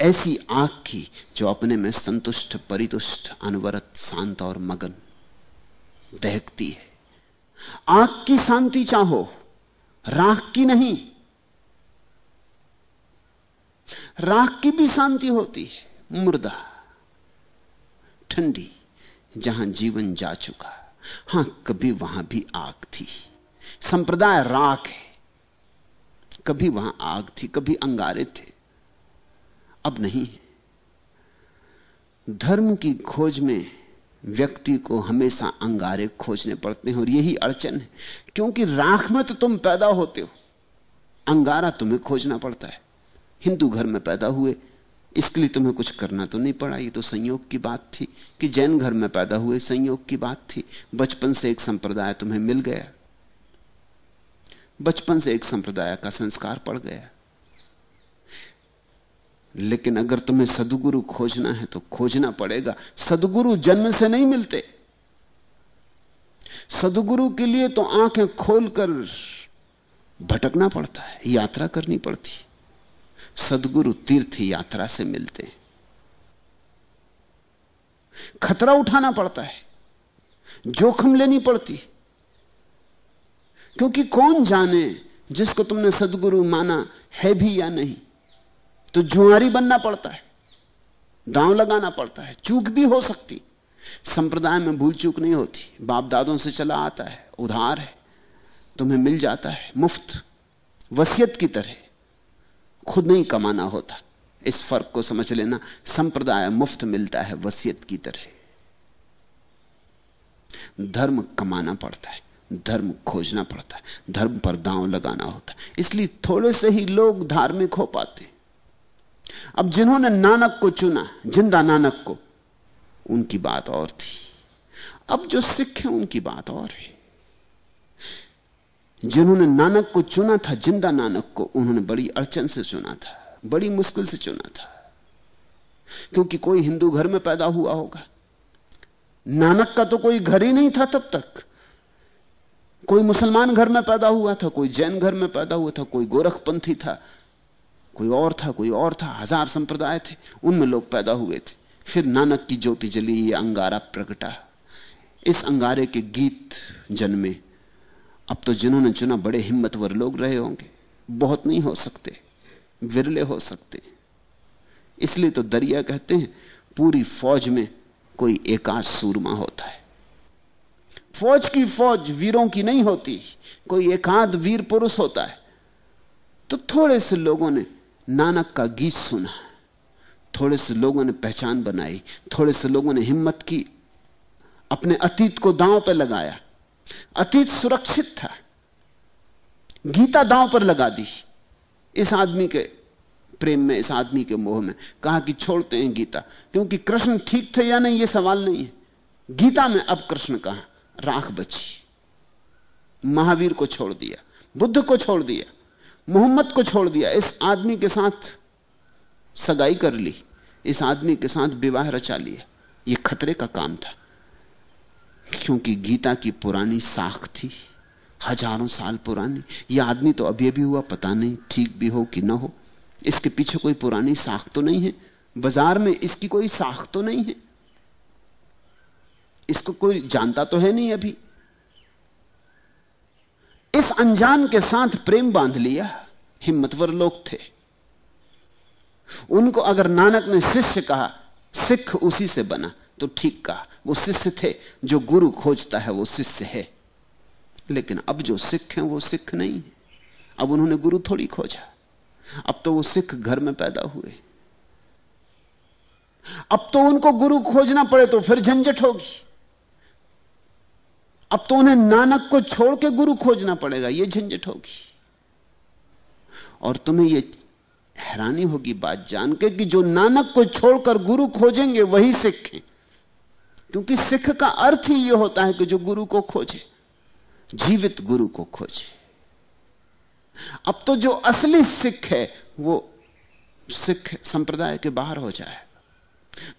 ऐसी आग की जो अपने में संतुष्ट, परितुष्ट, अनवरत, शांत और मगन दहकती है। आग की शांति चाहो राख की नहीं। राख की भी शांति होती है, मुर्दा, ठंडी, जहाँ जीवन जा चुका। हाँ, कभी वहाँ भी आग थी। संप्रदाय राख है। कभी वहाँ आग थी, कभी अंगारे थे। अब नहीं धर्म की खोज में व्यक्ति को हमेशा अंगारे खोजने पड़ते हैं और यही अड़चन है। क्योंकि राख में तो तुम पैदा होते हो। अंगारा तुम्हें खोजना पड़ता है। हिंदू घर में पैदा हुए, इसके लिए तुम्हें कुछ करना तो नहीं पड़ा। ये तो संयोग की बात थी कि जैन घर में पैदा हुए, संयोग की बात थी। बचपन से एक संप्रदाय तुम्हें मिल गया। बचपन से एक संप्रदाय का संस्कार पड़ गया। लेकिन अगर तुम्हें सदगुरु खोजना है तो खोजना पड़ेगा। सदगुरु जन्म से नहीं मिलते। सदगुरु के लिए तो आँखें खोलकर भटकना पड़ता है, यात्रा करनी पड़ती सदगुरु तीर्थ यात्रा से मिलते हैं। खतरा उठाना पड़ता है, जोखिम लेनी पड़ती क्योंकि कौन जाने जिसको तुमने सदगुरु माना है भी या नहीं? तो जुआरी बनना पड़ता है, दांव लगाना पड़ता है, चूक भी हो सकती। संप्रदाय में भूल चूक नहीं होती। बाप दादों से चला आता है, उधार है, तुम्हें मिल जाता है, मुफ़्त, वसीयत की तरह। खुद नहीं कमाना होता। इस फ़र्क को समझ लेना, संप्रदाय मुफ़्त मिलता है, वसीयत की तरह। धर्म कमाना पड़ता है, धर्म खोजना पड़ता है, धर्म पर दांव लगाना होता है। इसलिए थोड़े से ही लोग धार्मिक हो पाते अब जिन्होंने नानक को चुना, ज़िंदा नानक को, उनकी बात और थी। अब जो सिख हैं, उनकी बात और है। जिन्होंने नानक को चुना था, ज़िंदा नानक को, उन्होंने बड़ी अड़चन से चुना था, बड़ी मुश्किल से चुना था। क्योंकि कोई हिंदू घर में पैदा हुआ होगा। नानक का तो कोई घर ही नहीं था तब तक। कोई मुसलमान घर में पैदा हुआ था, कोई जैन घर में पैदा हुआ था, कोई गोरखपंथी था कोई और था, कोई और था, हज़ार संप्रदाय थे, उनमें लोग पैदा हुए थे। फिर नानक की ज्योति जली, ये अंगारा प्रकटा इस अंगारे के गीत जन्मे। अब तो जिन्होंने चुना, बड़े हिम्मतवर लोग रहे होंगे। बहुत नहीं हो सकते। विरले हो सकते। इसलिए तो दरिया कहते हैं, पूरी फौज में कोई एकाश सूरमा होता है। फौज की फौज वीरों की नहीं होती। कोई एकाध वीर पुरुष होता है। तो थोड़े से लोगों ने नानक का गीत सुना। थोड़े से लोगों ने पहचान बनाई, थोड़े से लोगों ने हिम्मत की, अपने अतीत को दांव पर लगाया। अतीत सुरक्षित था। गीता दांव पर लगा दी। इस आदमी के प्रेम में, इस आदमी के मोह में। कहा कि छोड़ते हैं गीता, क्योंकि कृष्ण ठीक थे या नहीं यह सवाल नहीं है। गीता में अब कृष्ण कहा, राख बची। महावीर को छोड़ दिया, बुद्ध को छोड़ दिया। मोहम्मद को छोड़ दिया, इस आदमी के साथ सगाई कर ली, इस आदमी के साथ विवाह रचा लिया। यह खतरे का काम था, क्योंकि गीता की पुरानी साख थी, हज़ारों साल पुरानी। यह आदमी तो अभी अभी हुआ, पता नहीं ठीक भी हो कि ना हो। इसके पीछे कोई पुरानी साख तो नहीं है, बाज़ार में इसकी कोई साख तो नहीं है। इसको कोई जानता तो है नहीं अभी। इस अनजान के साथ प्रेम बाँध लिया, हिम्मतवर लोग थे। उनको अगर नानक ने शिष्य कहा, सिख उसी से बना तो ठीक कहा, वो शिष्य थे, जो गुरु खोजता है वो शिष्य है। लेकिन अब जो सिख हैं, वो सिख नहीं है। अब उन्होंने गुरु थोड़ी खोजा। अब तो वो सिख घर में पैदा हुए। अब तो उनको गुरु खोजना पड़े तो फिर झंझट होगी। अब तो उन्हें नानक को छोड़ के गुरु खोजना पड़ेगा यह झंझट होगी। और तुम्हें यह हैरानी होगी बात जान के कि जो नानक को छोड़कर गुरु खोजेंगे, वही सिख हैं। क्योंकि सिख का अर्थ ही यह होता है कि जो गुरु को खोजे, जीवित गुरु को खोजे। अब तो जो असली सिख है, वो सिख संप्रदाय के बाहर हो जाएगा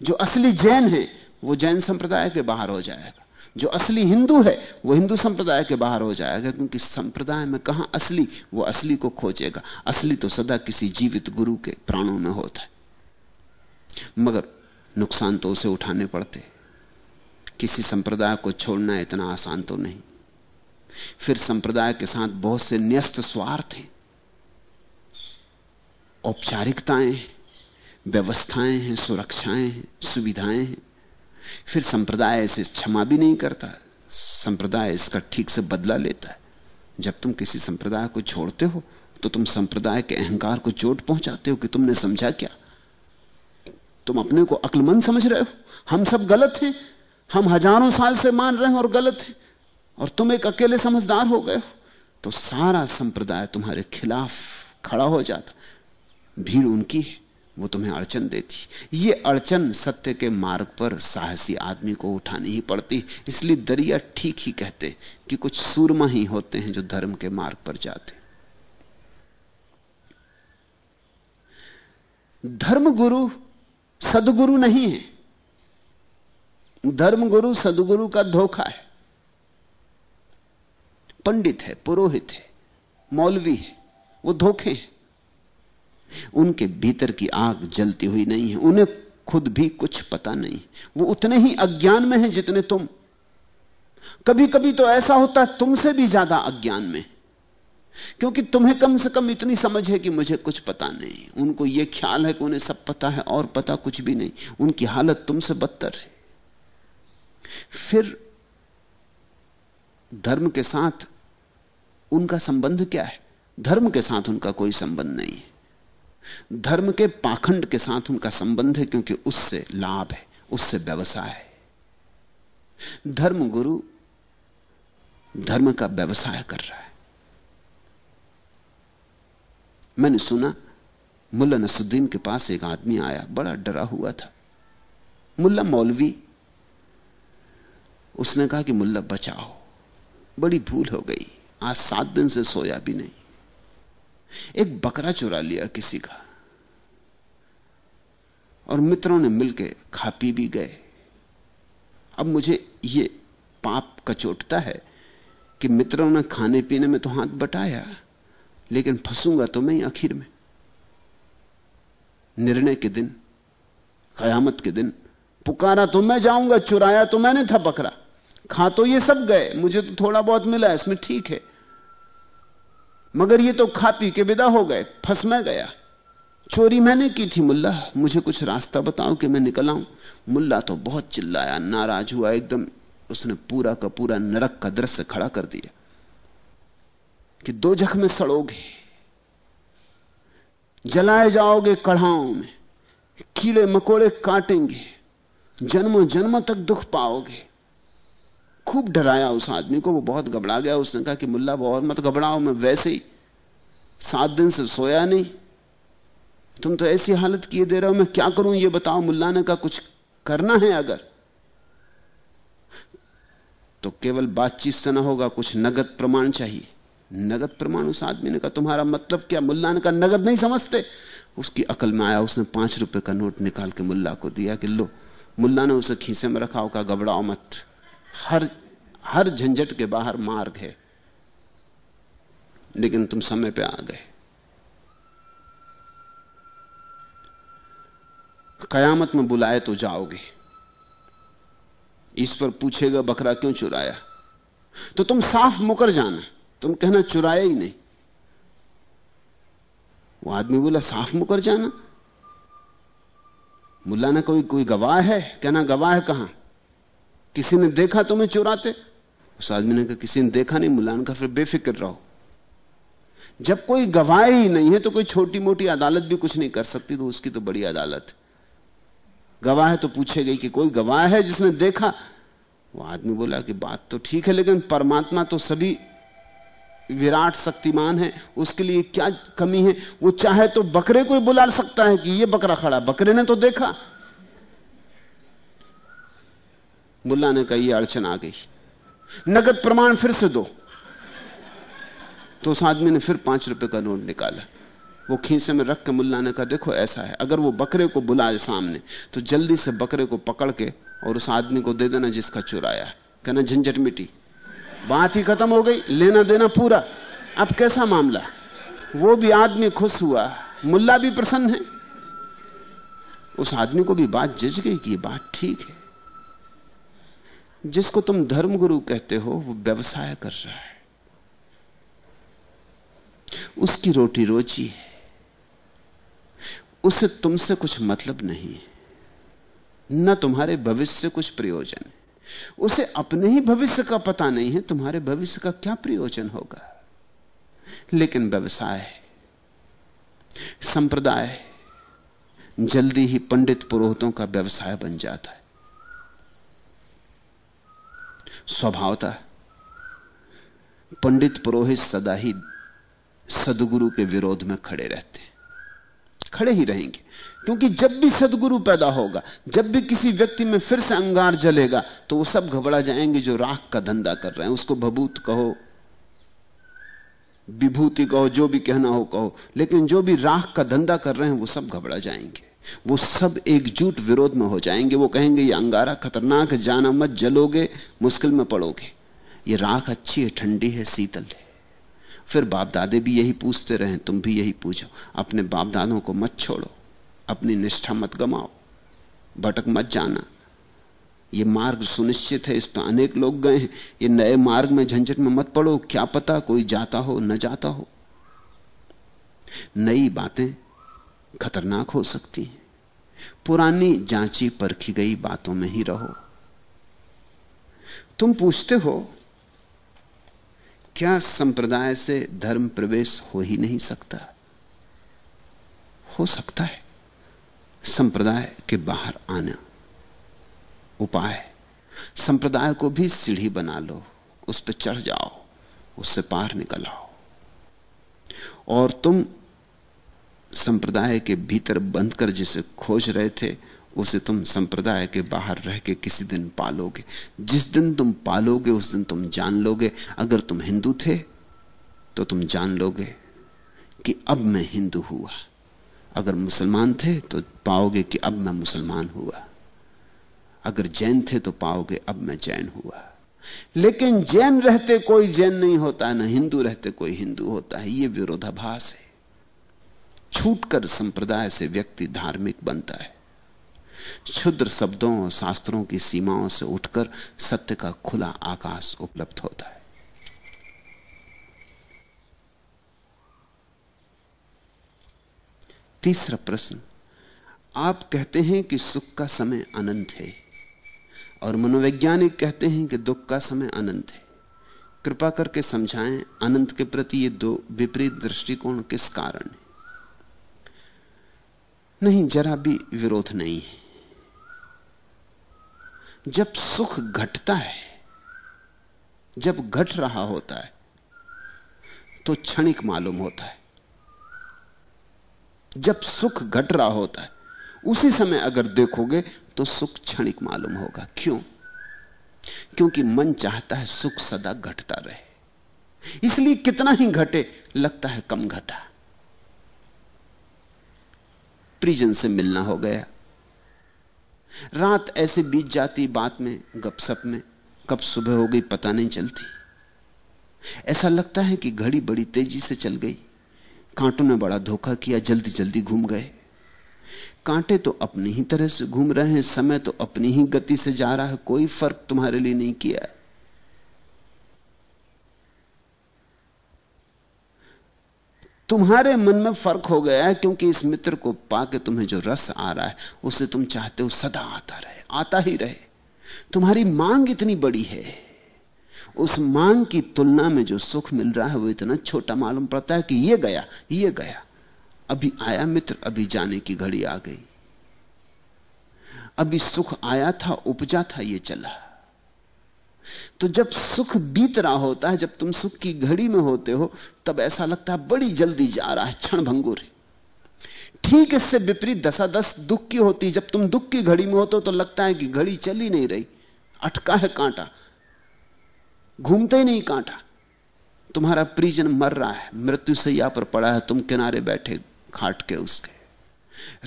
जो असली जैन है, वो जैन संप्रदाय के बाहर हो जाएगा। जो असली हिंदू है, वो हिंदू संप्रदाय के बाहर हो जाएगा क्योंकि संप्रदाय में कहाँ असली, वो असली को खोजेगा। असली तो सदा किसी जीवित गुरु के प्राणों में होता है। मगर नुकसान तो उसे उठाने पड़ते किसी संप्रदाय को छोड़ना इतना आसान तो नहीं। फिर संप्रदाय के साथ बहुत से न्यस्त स्वार्थ हैं। औपचारिकताएँ हैं, व्यवस्थाएँ हैं, सुरक्षाएँ हैं, सुविधाएँ हैं। फिर संप्रदाय इसे क्षमा भी नहीं करता, संप्रदाय इसका ठीक से बदला लेता है। जब तुम किसी संप्रदाय को छोड़ते हो तो तुम संप्रदाय के अहंकार को चोट पहुंचाते हो कि तुमने समझा क्या? तुम अपने को अक्लमंद समझ रहे हो? हम सब गलत हैं। हम हज़ारों साल से मान रहे हैं और गलत हैं। और तुम एक अकेले समझदार हो गए हो तो सारा संप्रदाय तुम्हारे खिलाफ खड़ा हो जाता। भीड़ उनकी है। वो तुम्हें अड़चन देती। ये अड़चन सत्य के मार्ग पर साहसी आदमी को उठानी ही पड़ती। इसलिए दरिया ठीक ही कहते कि कुछ सूरमा ही होते हैं जो धर्म के मार्ग पर जाते। धर्म गुरु सदगुरु नहीं है। धर्म गुरु सदगुरु का धोखा है। पंडित है, पुरोहित है, मौलवी है, वो धोखे हैं। उनके भीतर की आग जलती हुई नहीं है, उन्हें खुद भी कुछ पता नहीं। वो उतने ही अज्ञान में है जितने तुम। कभी कभी तो ऐसा होता है, तुमसे भी ज़्यादा अज्ञान में। क्योंकि तुम्हें कम से कम इतनी समझ है कि मुझे कुछ पता नहीं। उनको यह ख्याल है कि उन्हें सब पता है और पता कुछ भी नहीं। उनकी हालत तुमसे बदतर है। फिर धर्म के साथ उनका संबंध क्या है? धर्म के साथ उनका कोई संबंध नहीं है। धर्म के पाखंड के साथ उनका संबंध है क्योंकि उससे लाभ है, उससे व्यवसाय है। धर्म गुरु धर्म का व्यवसाय कर रहा है। मैंने सुना, मुल्ला नसुद्दीन के पास एक आदमी आया, बड़ा डरा हुआ था। मुल्ला मौलवी, उसने कहा कि मुल्ला बचाओ, बड़ी भूल हो गई, आज सात दिन से सोया भी नहीं। एक बकरा चुरा लिया किसी का। और मित्रों ने मिलकर खा पी भी गए। अब मुझे ये पाप कचोटता है कि मित्रों ने खाने पीने में तो हाथ बटाया, लेकिन फंसूँगा तो मैं आखिर में। निर्णय के दिन, कयामत के दिन, पुकारा तो मैं जाऊँगा, चुराया तो मैंने था बकरा। खा तो ये सब गए, मुझे तो थोड़ा बहुत मिला, इसमें ठीक है। मगर ये तो खा पी के विदा हो गए, फंस मैं गया। चोरी मैंने की थी मुल्ला, मुझे कुछ रास्ता बताओ कि मैं निकल आऊँ। मुल्ला तो बहुत चिल्लाया, नाराज़ हुआ एकदम, उसने पूरा का पूरा नरक का दृश्य खड़ा कर दिया। कि दो जख में सड़ोगे, जलाए जाओगे कढ़ाओं में, कीड़े मकोड़े काटेंगे, जन्मों जन्मों तक दुख पाओगे। खूब डराया उस आदमी को, वो बहुत घबरा गया। उसने कहा कि मुल्ला, बहुत मत घबराओ, मैं वैसे ही सात दिन से सोया नहीं। तुम तो ऐसी हालत किए दे रहे हो, मैं क्या करूँ, ये बताओ, मुल्ला ने कहा, कुछ करना है अगर? तो केवल बातचीत से ना होगा, कुछ नगद प्रमाण चाहिए। नगद प्रमाण, उस आदमी ने कहा, तुम्हारा मतलब क्या? मुल्ला ने कहा, नगद नहीं समझते। उसकी अकल में आया, उसने पाँच रुपए का नोट निकाल के मुल्ला को दिया कि लो, मुल्ला ने उसे खीसे में रखा होगा घबराओ मत। हर हर झंझट के बाहर मार्ग है, लेकिन तुम समय पे आ गए। कयामत में बुलाए तो जाओगे। ईश्वर पूछेगा, बकरा क्यों चुराया? तो तुम साफ़ मुकर जाना, तुम कहना, चुराया ही नहीं। वो आदमी बोला, साफ़ मुकर जाना? मुल्ला ने कोई कोई गवाह है? कहना, गवाह है कहाँ? किसी ने देखा तुम्हें चुराते? उस आदमी ने कहा, किसी ने देखा नहीं मुल्ला का फिर बेफिक्र रहो। जब कोई गवाह ही नहीं है तो कोई छोटी मोटी अदालत भी कुछ नहीं कर सकती तो उसकी तो बड़ी अदालत है। गवाह तो पूछे गई कि कोई गवाह है जिसने देखा? वो आदमी बोला कि बात तो ठीक है, लेकिन परमात्मा तो सभी विराट शक्तिमान है, उसके लिए क्या कमी है? वो चाहे तो बकरे को बुला सकता है कि ये बकरा खड़ा, बकरे ने तो देखा। मुल्ला ने कहा अड़चन आ गई। नगद प्रमाण फिर से दो। तो उस आदमी ने फिर पाँच रुपए का नोट निकाला। वो खीसे में रख के मुल्ला ने कहा, देखो, ऐसा है। अगर वो बकरे को बुलाए सामने तो जल्दी से बकरे को पकड़ के और उस आदमी को दे देना जिसका चुराया है। कहना, झंझट मिटी। बात ही खत्म हो गई। लेना देना पूरा। अब कैसा मामला? वो भी आदमी खुश हुआ। मुल्ला भी प्रसन्न है। उस आदमी को भी बात जज गई कि बात ठीक है। जिसको तुम धर्मगुरु कहते हो, वो व्यवसाय कर रहा है। उसकी रोटी रोजी है। उसे तुमसे कुछ मतलब नहीं है। न तुम्हारे भविष्य से कुछ प्रयोजन है। उसे अपने ही भविष्य का पता नहीं है, तुम्हारे भविष्य का क्या प्रयोजन होगा। लेकिन व्यवसाय संप्रदाय जल्दी ही पंडित पुरोहितों का व्यवसाय बन जाता है। स्वभावता पंडित पुरोहित सदा ही सदगुरु के विरोध में खड़े रहते हैं। खड़े ही रहेंगे, क्योंकि जब भी सदगुरु पैदा होगा, जब भी किसी व्यक्ति में फिर से अंगार जलेगा तो वो सब घबरा जाएँगे, जो राख का धंधा कर रहे हैं। उसको भभूत कहो, विभूति कहो, जो भी कहना हो कहो, लेकिन जो भी राख का धंधा कर रहे हैं, वो सब घबरा जाएँगे। वो सब एकजुट विरोध में हो जाएँगे। वो कहेंगे, ये अंगारा खतरनाक जाना मत, जलोगे, मुश्किल में पड़ोगे। ये राख अच्छी है, ठंडी है, शीतल है। फिर बाप दादे भी यही पूछते रहे, तुम भी यही पूछो, अपने बाप दादों को मत छोड़ो, अपनी निष्ठा मत गमाओ, भटक मत जाना। ये मार्ग सुनिश्चित है, इस पर अनेक लोग गए हैं। ये नए मार्ग में झंझट में मत पड़ो, क्या पता कोई जाता हो, न जाता हो। नई बातें खतरनाक हो सकती है। पुरानी जांची परखी गई बातों में ही रहो। तुम पूछते हो, क्या संप्रदाय से धर्म प्रवेश हो ही नहीं सकता? हो सकता है। संप्रदाय के बाहर आना उपाय संप्रदाय को भी सीढ़ी बना लो, उस पर चढ़ जाओ, उससे पार निकल आओ। और तुम संप्रदाय के भीतर बंद कर जिसे खोज रहे थे, उसे तुम संप्रदाय के बाहर रह के किसी दिन पालोगे। जिस दिन तुम पालोगे, उस दिन तुम जान लोगे। अगर तुम हिंदू थे तो तुम जान लोगे कि अब मैं हिंदू हुआ। अगर मुसलमान थे तो पाओगे कि अब मैं मुसलमान हुआ। अगर जैन थे तो पाओगे अब मैं जैन हुआ। लेकिन जैन रहते कोई जैन नहीं होता है ना हिंदू रहते कोई हिंदू होता है। यह विरोधाभास है। छूटकर संप्रदाय से व्यक्ति धार्मिक बनता है। क्षुद्र शब्दों और शास्त्रों की सीमाओं से उठकर सत्य का खुला आकाश उपलब्ध होता है। तीसरा प्रश्न, आप कहते हैं कि सुख का समय अनंत है और मनोवैज्ञानिक कहते हैं कि दुख का समय अनंत है। कृपा करके समझाएँ, अनंत के प्रति ये दो विपरीत दृष्टिकोण किस कारण है? नहीं, जरा भी विरोध नहीं है। जब सुख घटता है, जब घट रहा होता है तो क्षणिक मालूम होता है। जब सुख घट रहा होता है, उसी समय अगर देखोगे तो सुख क्षणिक मालूम होगा। क्यों? क्योंकि मन चाहता है सुख सदा घटता रहे। इसलिए कितना ही घटे, लगता है कम घटा। परिजन से मिलना हो गया। रात ऐसे बीत जाती बात में गपसप में, कब सुबह हो गई पता नहीं चलती। ऐसा लगता है कि घड़ी बड़ी तेज़ी से चल गई। कांटों ने बड़ा धोखा किया, जल्दी जल्दी घूम गए। कांटे तो अपनी ही तरह से घूम रहे हैं, समय तो अपनी ही गति से जा रहा है, कोई फ़र्क तुम्हारे लिए नहीं किया है। तुम्हारे मन में फ़र्क हो गया है क्योंकि इस मित्र को पाके तुम्हें जो रस आ रहा है, उसे तुम चाहते हो सदा आता रहे, आता ही रहे। तुम्हारी मांग इतनी बड़ी है। उस मांग की तुलना में जो सुख मिल रहा है वो इतना छोटा मालूम पड़ता है कि ये गया ये गया। अभी आया मित्र, अभी जाने की घड़ी आ गई। अभी सुख आया था, उपजा था, ये चला। तो जब सुख बीत रहा होता है, जब तुम सुख की घड़ी में होते हो, तब ऐसा लगता है बड़ी जल्दी जा रहा है, क्षण भंगुर ठीक इससे विपरीत दशा दस दुख की होती जब तुम दुख की घड़ी में होते हो तो लगता है कि घड़ी चली नहीं रही। अटका है कांटा। घूमते ही नहीं कांटा। तुम्हारा परिजन मर रहा है। मृत्यु से सैया पर पड़ा है। तुम किनारे बैठे खाट के उसके।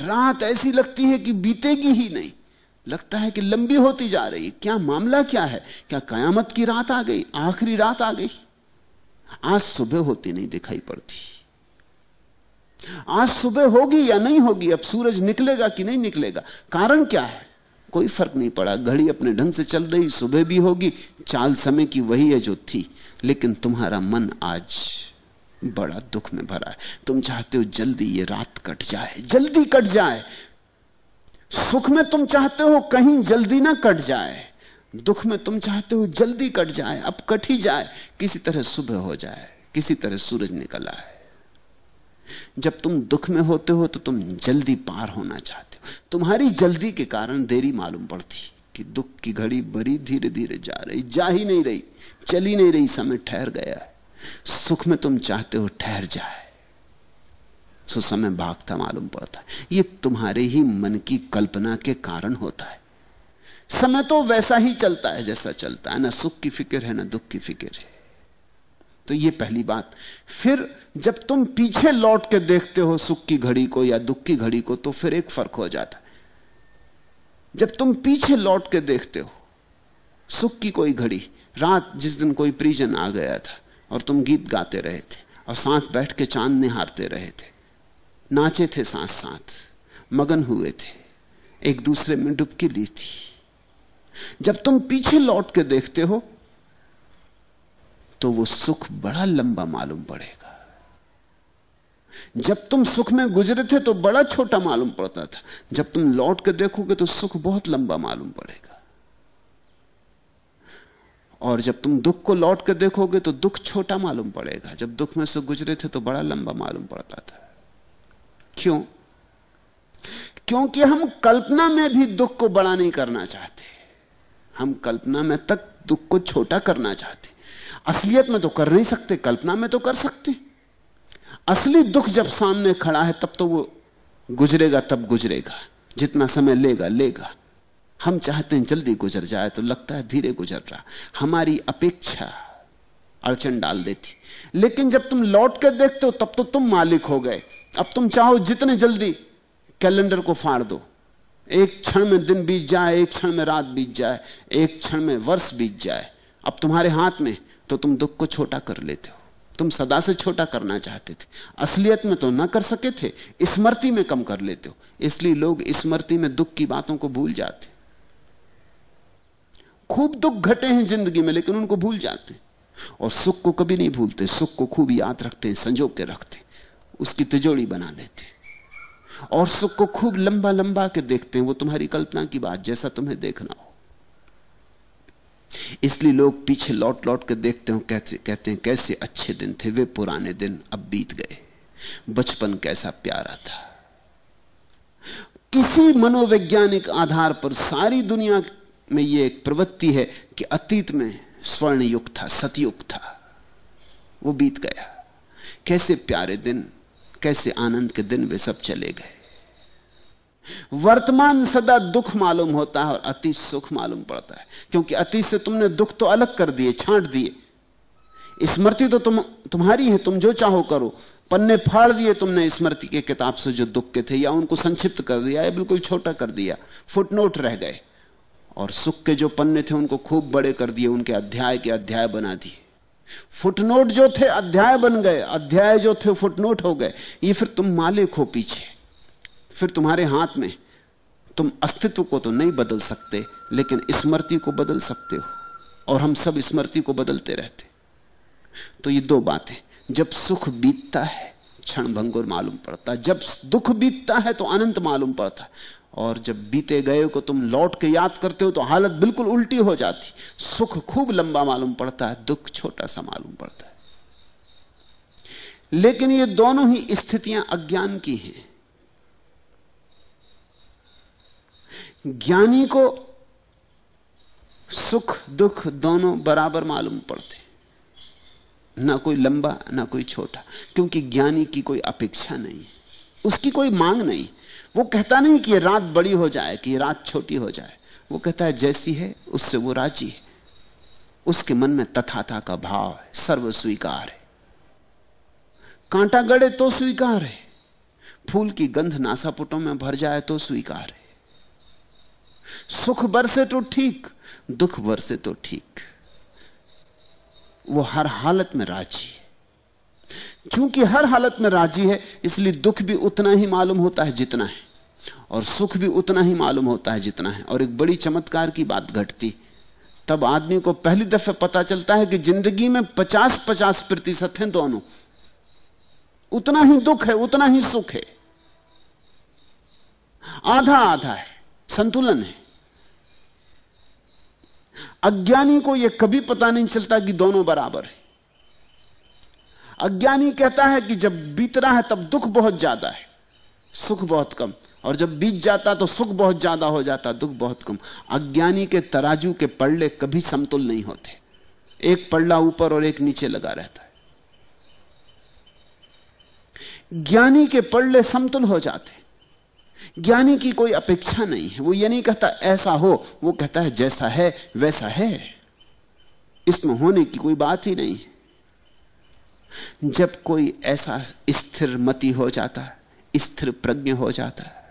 रात ऐसी लगती है कि बीतेगी ही नहीं। लगता है कि लंबी होती जा रही क्या मामला क्या है? क्या कयामत की रात आ गई? आखिरी रात आ गई? आज सुबह होती नहीं दिखाई पड़ती। आज सुबह होगी या नहीं होगी, अब सूरज निकलेगा कि नहीं निकलेगा? कारण क्या है? कोई फ़र्क नहीं पड़ा। घड़ी अपने ढंग से चल रही, सुबह भी होगी, चाल समय की वही है जो थी। लेकिन तुम्हारा मन आज बड़ा दुख में भरा है। तुम चाहते हो जल्दी ये रात कट जाए, जल्दी कट जाए। सुख में तुम चाहते हो कहीं जल्दी ना कट जाए, दुख में तुम चाहते हो जल्दी कट जाए, अब कट ही जाए, किसी तरह सुबह हो जाए, किसी तरह सूरज निकल आए। जब तुम दुख में होते हो तो तुम जल्दी पार होना चाहते हो। तुम्हारी जल्दी के कारण देरी मालूम पड़ती कि दुख की घड़ी बड़ी धीरे धीरे जा रही, जा ही नहीं रही, चली नहीं रही, समय ठहर गया सुख में तुम चाहते हो ठहर जाए। सो समय भागता मालूम पड़ता है। यह तुम्हारे ही मन की कल्पना के कारण होता है। समय तो वैसा ही चलता है जैसा चलता है। ना सुख की फ़िक्र है, ना दुख की फ़िक्र है। तो यह पहली बात। फिर जब तुम पीछे लौट के देखते हो सुख की घड़ी को या दुख की घड़ी को तो फिर एक फ़र्क हो जाता है। जब तुम पीछे लौट के देखते हो सुख की कोई घड़ी, रात जिस दिन कोई परिजन आ गया था और तुम गीत गाते रहे थे और साथ बैठ के चाँद निहारते रहे थे नाचे थे साथ साथ मगन हुए थे। एक दूसरे में डुबकी ली थी। जब तुम पीछे लौट के देखते हो तो वो सुख बड़ा लंबा मालूम पड़ेगा। जब तुम सुख में गुजरे थे तो बड़ा छोटा मालूम पड़ता था। जब तुम लौट के देखोगे तो सुख बहुत लंबा मालूम पड़ेगा। और जब तुम दुख को लौट के देखोगे तो दुख छोटा मालूम पड़ेगा। जब दुख में से गुजरे थे तो बड़ा लंबा मालूम पड़ता था। क्यों? क्योंकि हम कल्पना में भी दुख को बड़ा नहीं करना चाहते। हम कल्पना में तक दुख को छोटा करना चाहते। असलियत में तो कर नहीं सकते, कल्पना में तो कर सकते। असली दुख जब सामने खड़ा है, तब तो वो गुजरेगा, तब गुजरेगा। जितना समय लेगा लेगा। हम चाहते हैं जल्दी गुजर जाए तो लगता है धीरे गुजर रहा। हमारी अपेक्षा अड़चन डाल देती। लेकिन जब तुम लौट कर देखते हो, तब तो तुम मालिक हो गए। अब तुम चाहो जितने जल्दी कैलेंडर को फाड़ दो। एक क्षण में दिन बीत जाए, एक क्षण में रात बीत जाए, एक क्षण में वर्ष बीत जाए। अब तुम्हारे हाथ में तो तुम दुख को छोटा कर लेते हो। तुम सदा से छोटा करना चाहते थे। असलियत में तो ना कर सके थे, स्मृति में कम कर लेते हो। इसलिए लोग स्मृति में दुख की बातों को भूल जाते खूब दुख घटे हैं ज़िंदगी में, लेकिन उनको भूल जाते और सुख को कभी नहीं भूलते, सुख को खूब याद रखते हैं संजो के रखते उसकी तिजोड़ी बना लेते और सुख को खूब लंबा लंबा के देखते हैं, वो तुम्हारी कल्पना की बात जैसा तुम्हें देखना हो। इसलिए लोग पीछे लौट लौट के देखते हो, कहते कहते हैं, कैसे अच्छे दिन थे, वे पुराने दिन अब बीत गए। बचपन कैसा प्यारा था। किसी मनोवैज्ञानिक आधार पर सारी दुनिया में यह एक प्रवृत्ति है कि अतीत में स्वर्ण युग था, सतयुग था। वो बीत गया। कैसे प्यारे दिन कैसे आनंद के दिन वे सब चले गए। वर्तमान सदा दुख मालूम होता है और अतीत सुख मालूम पड़ता है। क्योंकि अतीत से तुमने दुख तो अलग कर दिए, छांट दिए। स्मृति तो तुम, तुम्हारी है, तुम जो चाहो करो। पन्ने फाड़ दिए तुमने स्मृति के किताब से जो दुख के थे, या उनको संक्षिप्त कर दिया, या बिल्कुल छोटा कर दिया। फुटनोट रह गए। और सुख के जो पन्ने थे, उनको खूब बड़े कर दिए, उनके अध्याय के अध्याय बना दिए। फुटनोट जो थे, अध्याय बन गए। अध्याय जो थे, फुटनोट हो गए। ये फिर तुम मालिक हो पीछे। फिर तुम्हारे हाथ में। तुम अस्तित्व को तो नहीं बदल सकते, लेकिन स्मृति को बदल सकते हो। और हम सब स्मृति को बदलते रहते। तो ये दो बातें। जब सुख बीतता है, क्षण भंगुर मालूम पड़ता। जब दुख बीतता है तो अनंत मालूम पड़ता। और जब बीते गए को तुम लौट के याद करते हो तो हालत बिल्कुल उल्टी हो जाती। सुख खूब लंबा मालूम पड़ता है, दुख छोटा सा मालूम पड़ता है। लेकिन ये दोनों ही स्थितियाँ अज्ञान की हैं। ज्ञानी को सुख, दुख दोनों बराबर मालूम पड़ते। ना कोई लंबा, ना कोई छोटा, क्योंकि ज्ञानी की कोई अपेक्षा नहीं उसकी कोई मांग नहीं। वो कहता नहीं कि रात बड़ी हो जाए, कि रात छोटी हो जाए। वो कहता है, जैसी है, उससे वो राज़ी है। उसके मन में तथाता का भाव है सर्व स्वीकार है। कांटा गड़े तो स्वीकार है। फूल की गंध नासापुटों में भर जाए तो स्वीकार है। सुख बरसे तो ठीक, दुख बरसे तो ठीक। वो हर हालत में राज़ी है। क्योंकि हर हालत में राज़ी है, इसलिए दुख भी उतना ही मालूम होता है जितना है। और सुख भी उतना ही मालूम होता है जितना है। और एक बड़ी चमत्कार की बात घटती, तब आदमी को पहली दफे पता चलता है कि ज़िंदगी में 50-50 प्रतिशत हैं दोनों। उतना ही दुख है, उतना ही सुख है। आधा आधा है, संतुलन है। अज्ञानी को यह कभी पता नहीं चलता कि दोनों बराबर है। अज्ञानी कहता है कि जब बीत रहा है तब दुख बहुत ज़्यादा है, सुख बहुत कम। और जब बीत जाता तो सुख बहुत ज़्यादा हो जाता, दुख बहुत कम। अज्ञानी के तराजू के पड़ले कभी समतुल नहीं होते। एक पड़ला ऊपर और एक नीचे लगा रहता है। ज्ञानी के पड़ले समतुल हो जाते ज्ञानी की कोई अपेक्षा नहीं है। वो ये नहीं कहता, ऐसा हो। वो कहता है, जैसा है, वैसा है। इसमें होने की कोई बात ही नहीं जब कोई ऐसा स्थिर मति हो जाता है स्थिर प्रज्ञ हो जाता है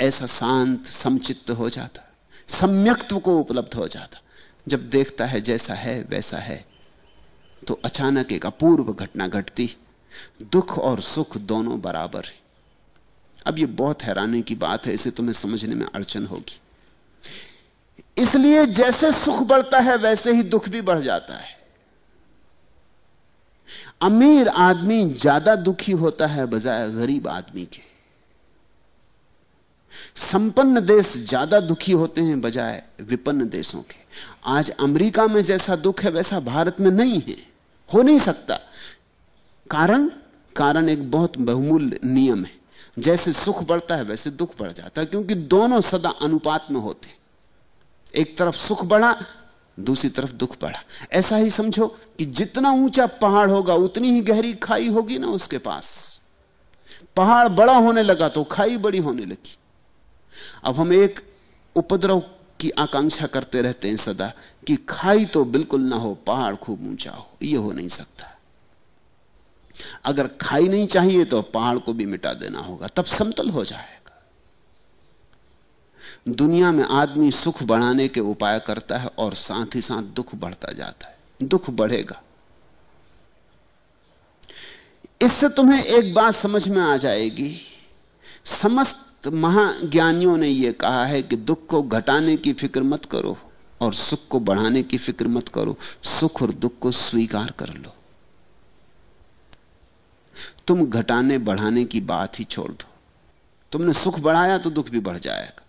ऐसा शांत समचित्त हो जाता। सम्यक्त्व को उपलब्ध हो जाता। जब देखता है जैसा है, वैसा है तो अचानक एक अपूर्व घटना घटती। दुख और सुख दोनों बराबर है। अब यह बहुत हैरानी की बात है, इसे तुम्हें समझने में अड़चन होगी। इसलिए जैसे सुख बढ़ता है, वैसे ही दुख भी बढ़ जाता है। अमीर आदमी ज़्यादा दुखी होता है बजाय गरीब आदमी के। संपन्न देश ज़्यादा दुखी होते हैं बजाय विपन्न देशों के। आज अमेरिका में जैसा दुख है, वैसा भारत में नहीं है। हो नहीं सकता। कारण? कारण एक बहुत बहुमूल्य नियम है। जैसे सुख बढ़ता है, वैसे दुख बढ़ जाता है, क्योंकि दोनों सदा अनुपात में होते एक तरफ़ सुख बढ़ा, दूसरी तरफ़ दुख बढ़ा। ऐसा ही समझो कि जितना ऊँचा पहाड़ होगा, उतनी ही गहरी खाई होगी ना उसके पास। पहाड़ बड़ा होने लगा तो खाई बड़ी होने लगी। अब हम एक उपद्रव की आकांक्षा करते रहते हैं सदा, कि खाई तो बिल्कुल ना हो, पहाड़ खूब ऊँचा हो यह हो नहीं सकता। अगर खाई नहीं चाहिए तो पहाड़ को भी मिटा देना होगा, तब समतल हो जाएगा। दुनिया में आदमी सुख बढ़ाने के उपाय करता है और साथ ही साथ दुख बढ़ता जाता है, दुख बढ़ेगा। इससे तुम्हें एक बात समझ में आ जाएगी, समस्त महाज्ञानियों ने यह कहा है कि दुख को घटाने की फ़िक्र मत करो और सुख को बढ़ाने की फ़िक्र मत करो। सुख और दुख को स्वीकार कर लो। तुम घटाने, बढ़ाने की बात ही छोड़ दो। तुमने सुख बढ़ाया तो दुख भी बढ़ जाएगा।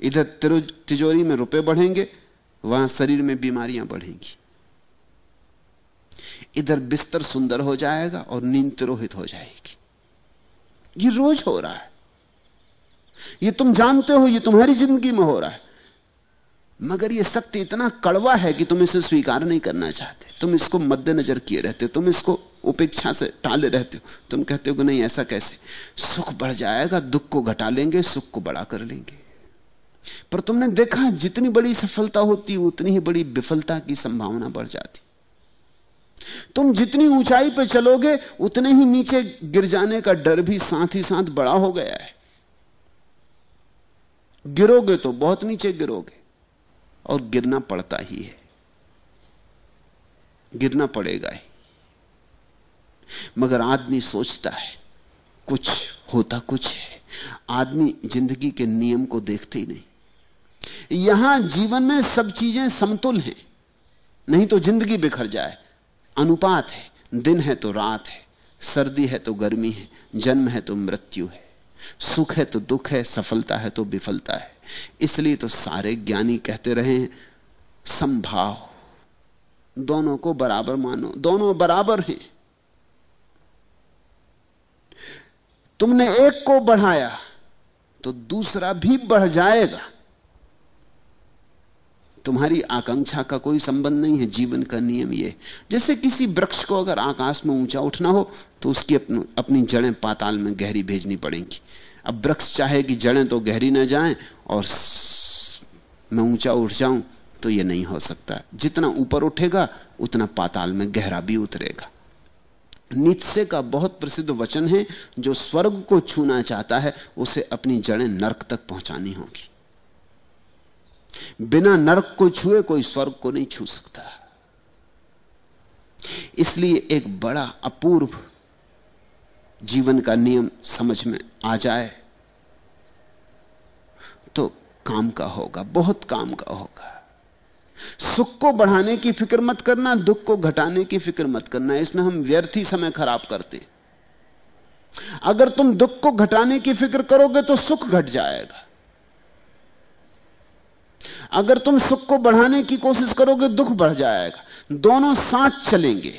इधर तिजोरी में रुपए बढ़ेंगे, वहाँ शरीर में बीमारियाँ बढ़ेंगी। इधर बिस्तर सुंदर हो जाएगा और नींद तिरोहित हो जाएगी। ये रोज हो रहा है। ये तुम जानते हो, ये तुम्हारी ज़िंदगी में हो रहा है। मगर यह सत्य इतना कड़वा है कि तुम इसे स्वीकार नहीं करना चाहते। तुम इसको मद्देनजर किए रहते हो, तुम इसको उपेक्षा से टाले रहते हो। तुम कहते हो कि नहीं, ऐसा कैसे? सुख बढ़ जाएगा, दुख को घटा लेंगे, सुख को बड़ा कर लेंगे। पर तुमने देखा, जितनी बड़ी सफलता होती, उतनी ही बड़ी विफलता की संभावना बढ़ जाती। तुम जितनी ऊंचाई पर चलोगे, उतने ही नीचे गिर जाने का डर भी साथ ही साथ बड़ा हो गया है। गिरोगे तो बहुत नीचे गिरोगे, और गिरना पड़ता ही है। गिरना पड़ेगा ही। मगर आदमी सोचता है, कुछ होता कुछ है। आदमी ज़िंदगी के नियम को देखते ही नहीं। यहाँ जीवन में सब चीज़ें समतुल हैं। नहीं तो ज़िंदगी बिखर जाए। अनुपात है। दिन है तो रात है। सर्दी है तो गर्मी है। जन्म है तो मृत्यु है। सुख है तो दुख है, सफलता है तो विफलता है। इसलिए तो सारे ज्ञानी कहते रहे, संभाव। दोनों को बराबर मानो। दोनों बराबर हैं। तुमने एक को बढ़ाया तो दूसरा भी बढ़ जाएगा। तुम्हारी आकांक्षा का कोई संबंध नहीं है, जीवन का नियम यह जैसे किसी वृक्ष को अगर आकाश में ऊँचा उठना हो तो उसकी अपनी जड़ें पाताल में गहरी भेजनी पड़ेंगी। अब वृक्ष चाहे कि जड़ें तो गहरी ना जाएँ और मैं ऊँचा उठ जाऊँ तो यह नहीं हो सकता। जितना ऊपर उठेगा, उतना पाताल में गहरा भी उतरेगा। नित्से का बहुत प्रसिद्ध वचन है, जो स्वर्ग को छूना चाहता है, उसे अपनी जड़ें नरक तक पहुंचानी होगी। बिना नरक को छुए कोई स्वर्ग को नहीं छू सकता। इसलिए एक बड़ा अपूर्व जीवन का नियम समझ में आ जाए तो काम का होगा, बहुत काम का होगा। सुख को बढ़ाने की फ़िक्र मत करना, दुख को घटाने की फ़िक्र मत करना, इसमें हम व्यर्थी समय खराब करते अगर तुम दुख को घटाने की फ़िक्र करोगे तो सुख घट जाएगा। अगर तुम सुख को बढ़ाने की कोशिश करोगे, दुख बढ़ जाएगा। दोनों साथ चलेंगे।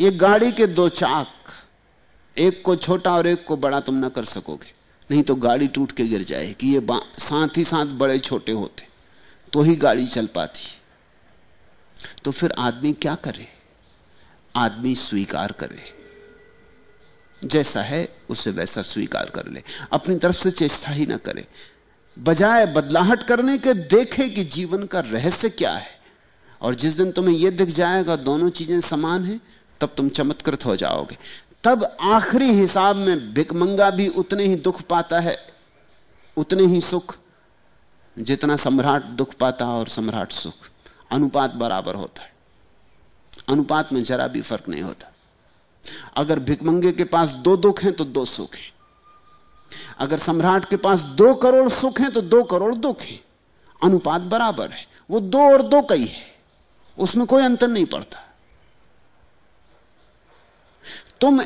ये गाड़ी के दो चाक एक को छोटा और एक को बड़ा तुम ना कर सकोगे। नहीं तो गाड़ी टूट के गिर जाएगी। ये साथ ही साथ बड़े छोटे होते। तो ही गाड़ी चल पाती। तो फिर आदमी क्या करे? आदमी स्वीकार करे। जैसा है, उसे वैसा स्वीकार कर ले। अपनी तरफ़ से चेष्टा ही ना करे। बजाय बदलाहट करने के, देखे कि जीवन का रहस्य क्या है। और जिस दिन तुम्हें यह दिख जाएगा, दोनों चीज़ें समान हैं, तब तुम चमत्कृत हो जाओगे। तब आखिरी हिसाब में भिकमंगा भी उतने ही दुख पाता है, उतने ही सुख, जितना सम्राट दुख पाता और सम्राट सुख। अनुपात बराबर होता है। अनुपात में जरा भी फ़र्क नहीं होता। अगर भिकमंगे के पास दो दुख हैं तो दो सुख हैं। अगर सम्राट के पास दो करोड़ सुख हैं तो दो करोड़ दुख हैं। अनुपात बराबर है। वो दो और दो कई है। उसमें कोई अंतर नहीं पड़ता। तुम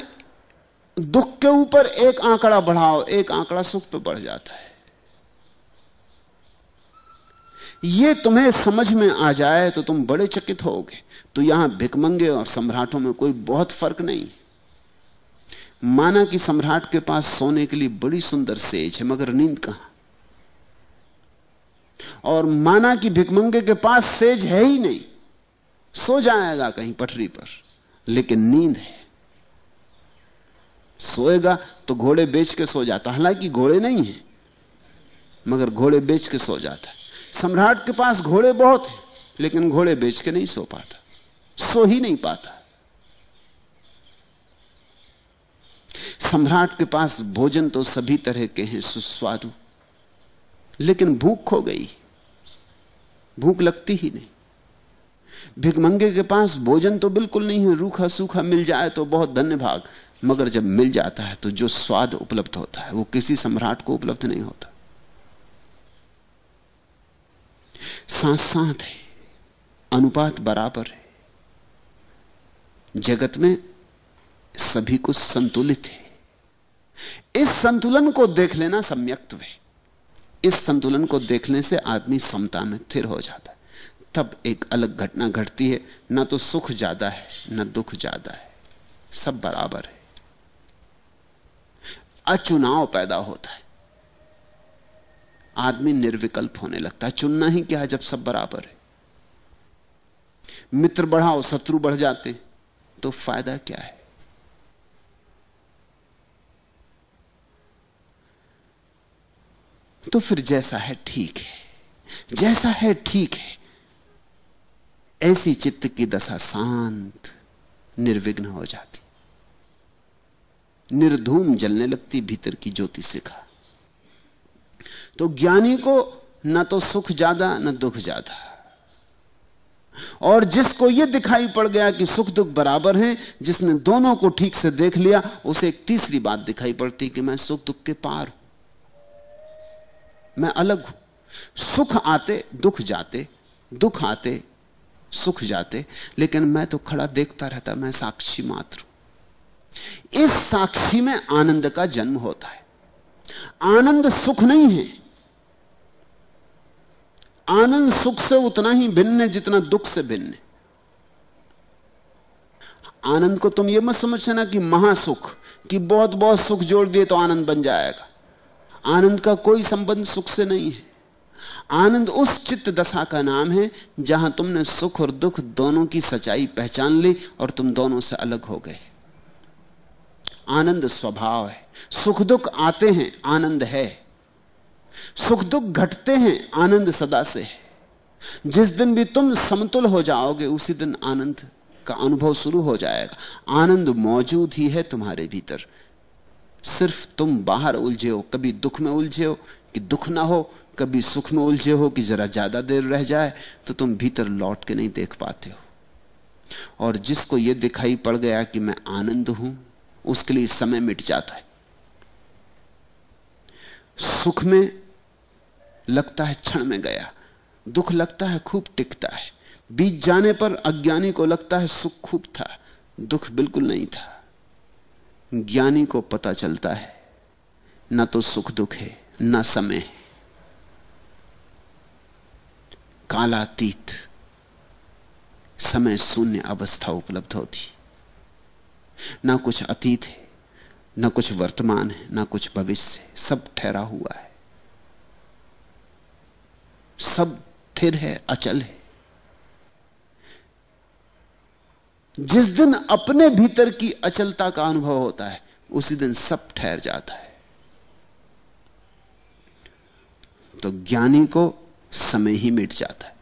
दुख के ऊपर एक आंकड़ा बढ़ाओ, एक आंकड़ा सुख पे बढ़ जाता है। यह तुम्हें समझ में आ जाए तो तुम बड़े चकित होगे। तो यहाँ भिकमंगे और सम्राटों में कोई बहुत फ़र्क नहीं। माना कि सम्राट के पास सोने के लिए बड़ी सुंदर सेज है, मगर नींद कहाँ? और माना कि भिकमंगे के पास सेज है ही नहीं। सो जाएगा कहीं पटरी पर, लेकिन नींद है। सोएगा तो घोड़े बेच के सो जाता हालाँकि घोड़े नहीं है, मगर घोड़े बेच के सो जाता है। सम्राट के पास घोड़े बहुत हैं, लेकिन घोड़े बेच के नहीं सो पाता, सो ही नहीं पाता। सम्राट के पास भोजन तो सभी तरह के हैं, सुस्वादु, लेकिन भूख खो गई। भूख लगती ही नहीं। भिकमंगे के पास भोजन तो बिल्कुल नहीं है, रूखा सूखा मिल जाए तो बहुत धन्य भाग। मगर जब मिल जाता है तो जो स्वाद उपलब्ध होता है, वो किसी सम्राट को उपलब्ध नहीं होता। साथ साथ है, अनुपात बराबर है। जगत में सभी कुछ संतुलित है। इस संतुलन को देख लेना सम्यक्त्व है। इस संतुलन को देखने से आदमी समता में स्थिर हो जाता है। तब एक अलग घटना घटती है। ना तो सुख ज़्यादा है, ना दुख ज़्यादा है। सब बराबर है। अचुनाव पैदा होता है। आदमी निर्विकल्प होने लगता है। चुनना ही क्या है जब सब बराबर है? मित्र बढ़ाओ, शत्रु बढ़ जाते तो फ़ायदा क्या है? तो फिर जैसा है, ठीक है। जैसा है, ठीक है। ऐसी चित्त की दशा शांत, निर्विघ्न हो जाती। निर्धूम जलने लगती भीतर की ज्योति सिखा तो ज्ञानी को न तो सुख ज़्यादा, न दुख ज़्यादा। और जिसको यह दिखाई पड़ गया कि सुख दुख बराबर हैं, जिसने दोनों को ठीक से देख लिया, उसे एक तीसरी बात दिखाई पड़ती कि मैं सुख दुख के पार हूँ। मैं अलग हूँ। सुख आते, दुख जाते, दुख आते, सुख जाते, लेकिन मैं तो खड़ा देखता रहता, मैं साक्षी मात्र हूँ। इस साक्षी में आनंद का जन्म होता है। आनंद सुख नहीं है। आनंद सुख से उतना ही भिन्न है जितना दुख से भिन्न है। आनंद को तुम यह मत समझना कि महासुख, कि बहुत बहुत सुख जोड़ दिए तो आनंद बन जाएगा। आनंद का कोई संबंध सुख से नहीं है। आनंद उस चित्त दशा का नाम है, जहाँ तुमने सुख और दुख दोनों की सच्चाई पहचान ली और तुम दोनों से अलग हो गए। आनंद स्वभाव है। सुख दुख आते हैं, आनंद है। सुख दुख घटते हैं, आनंद सदा से है। जिस दिन भी तुम समतुल हो जाओगे, उसी दिन आनंद का अनुभव शुरू हो जाएगा। आनंद मौजूद ही है तुम्हारे भीतर। सिर्फ़ तुम बाहर उलझे हो, कभी दुख में उलझे हो कि दुख ना हो, कभी सुख में उलझे हो कि जरा ज़्यादा देर रह जाए तो तुम भीतर लौट के नहीं देख पाते हो। और जिसको यह दिखाई पड़ गया कि मैं आनंद हूँ उसके लिए समय मिट जाता है। सुख में लगता है क्षण में गया, दुख लगता है खूब टिकता है, बीत जाने पर अज्ञानी को लगता है सुख खूब था, दुख बिल्कुल नहीं था। ज्ञानी को पता चलता है, न तो सुख दुख है, ना समय है। कालातीत, समय शून्य अवस्था उपलब्ध होती। ना कुछ अतीत है, ना कुछ वर्तमान है, ना कुछ भविष्य है। सब ठहरा हुआ है। सब स्थिर है, अचल है। जिस दिन अपने भीतर की अचलता का अनुभव होता है, उसी दिन सब ठहर जाता है। तो ज्ञानी को समय ही मिट जाता है।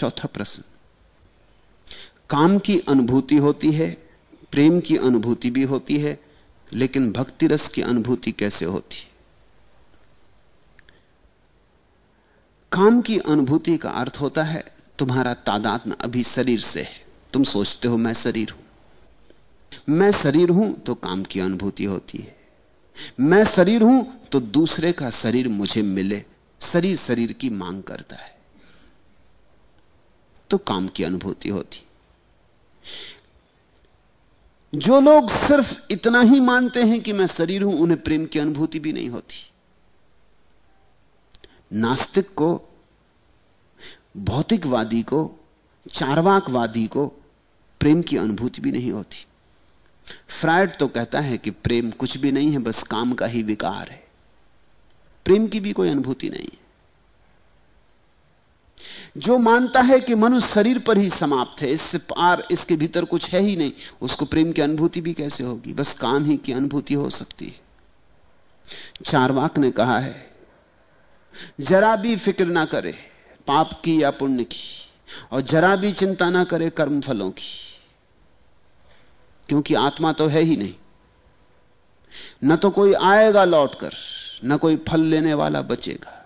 चौथा प्रश्न। काम की अनुभूति होती है, प्रेम की अनुभूति भी होती है, लेकिन भक्ति रस की अनुभूति कैसे होती काम की अनुभूति का अर्थ होता है, तुम्हारा तादात्म अभी शरीर से है। तुम सोचते हो, मैं शरीर हूँ। मैं शरीर हूँ तो काम की अनुभूति होती है। मैं शरीर हूँ तो दूसरे का शरीर मुझे मिले। शरीर शरीर की मांग करता है। तो काम की अनुभूति होती। जो लोग सिर्फ़ इतना ही मानते हैं कि मैं शरीर हूँ, उन्हें प्रेम की अनुभूति भी नहीं होती। नास्तिक को, भौतिकवादी को, चारवाकवादी को प्रेम की अनुभूति भी नहीं होती। फ्रायड तो कहता है कि प्रेम कुछ भी नहीं है, बस काम का ही विकार है। प्रेम की भी कोई अनुभूति नहीं है। जो मानता है कि मनुष्य शरीर पर ही समाप्त है, इससे पार इसके भीतर कुछ है ही नहीं, उसको प्रेम की अनुभूति भी कैसे होगी? बस काम ही की अनुभूति हो सकती है। चारवाक ने कहा है, जरा भी फ़िक्र ना करे, पाप की या पुण्य की, और जरा भी चिंता ना करे कर्म फलों की, क्योंकि आत्मा तो है ही नहीं। न तो कोई आएगा लौटकर, न कोई फल लेने वाला बचेगा।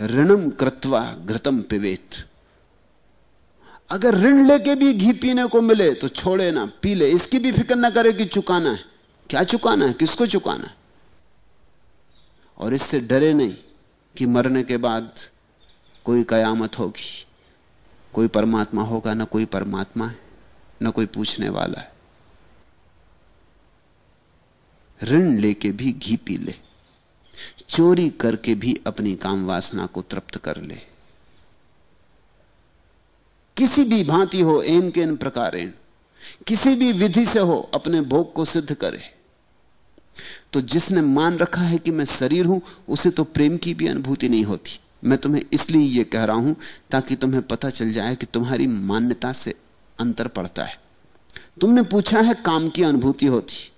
ऋणम कृत्वा घृतम पिवेत अगर ऋण लेके भी घी पीने को मिले तो छोड़े ना, पी ले। इसकी भी फ़िक्र ना करे कि चुकाना है। क्या चुकाना है? किसको चुकाना है? और इससे डरे नहीं कि मरने के बाद कोई कयामत होगी। कोई परमात्मा होगा, ना कोई परमात्मा है, ना कोई पूछने वाला है। ऋण लेके भी घी पी ले। चोरी करके भी अपनी काम वासना को तृप्त कर ले। किसी भी भांति हो, एन के इन प्रकार किसी भी विधि से हो, अपने भोग को सिद्ध करे। तो जिसने मान रखा है कि मैं शरीर हूँ, उसे तो प्रेम की भी अनुभूति नहीं होती। मैं तुम्हें इसलिए यह कह रहा हूँ ताकि तुम्हें पता चल जाए कि तुम्हारी मान्यता से अंतर पड़ता है। तुमने पूछा है काम की अनुभूति होती।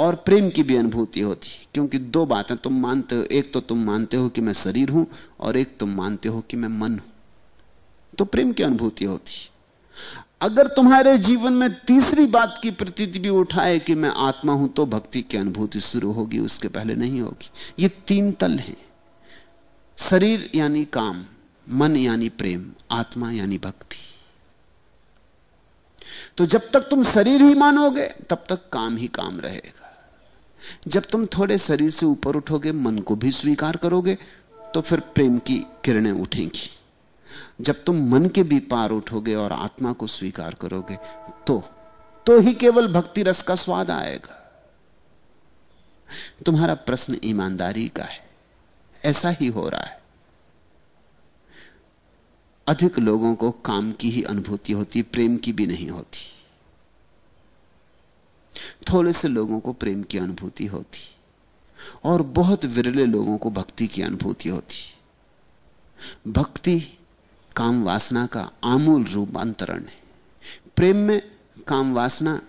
और प्रेम की भी अनुभूति होती है। क्योंकि दो बातें तुम मानते हो। एक तो तुम मानते हो कि मैं शरीर हूँ और एक तुम मानते हो कि मैं मन हूँ। तो प्रेम की अनुभूति होती अगर तुम्हारे जीवन में तीसरी बात की प्रतीति भी उठाए कि मैं आत्मा हूँ तो भक्ति की अनुभूति शुरू होगी, उसके पहले नहीं होगी। ये तीन तल हैं। शरीर यानी काम, मन यानी प्रेम, आत्मा यानी भक्ति। तो जब तक तुम शरीर ही मानोगे, तब तक काम ही काम रहेगा। जब तुम थोड़े शरीर से ऊपर उठोगे, मन को भी स्वीकार करोगे तो फिर प्रेम की किरणें उठेंगी। जब तुम मन के भी पार उठोगे और आत्मा को स्वीकार करोगे तो तो ही केवल भक्ति रस का स्वाद आएगा। तुम्हारा प्रश्न ईमानदारी का है। ऐसा ही हो रहा है। अधिक लोगों को काम की ही अनुभूति होती, प्रेम की भी नहीं होती। थोड़े से लोगों को प्रेम की अनुभूति होती और बहुत विरले लोगों को भक्ति की अनुभूति होती। भक्ति काम वासना का आमूल रूपांतरण है। प्रेम में काम वासना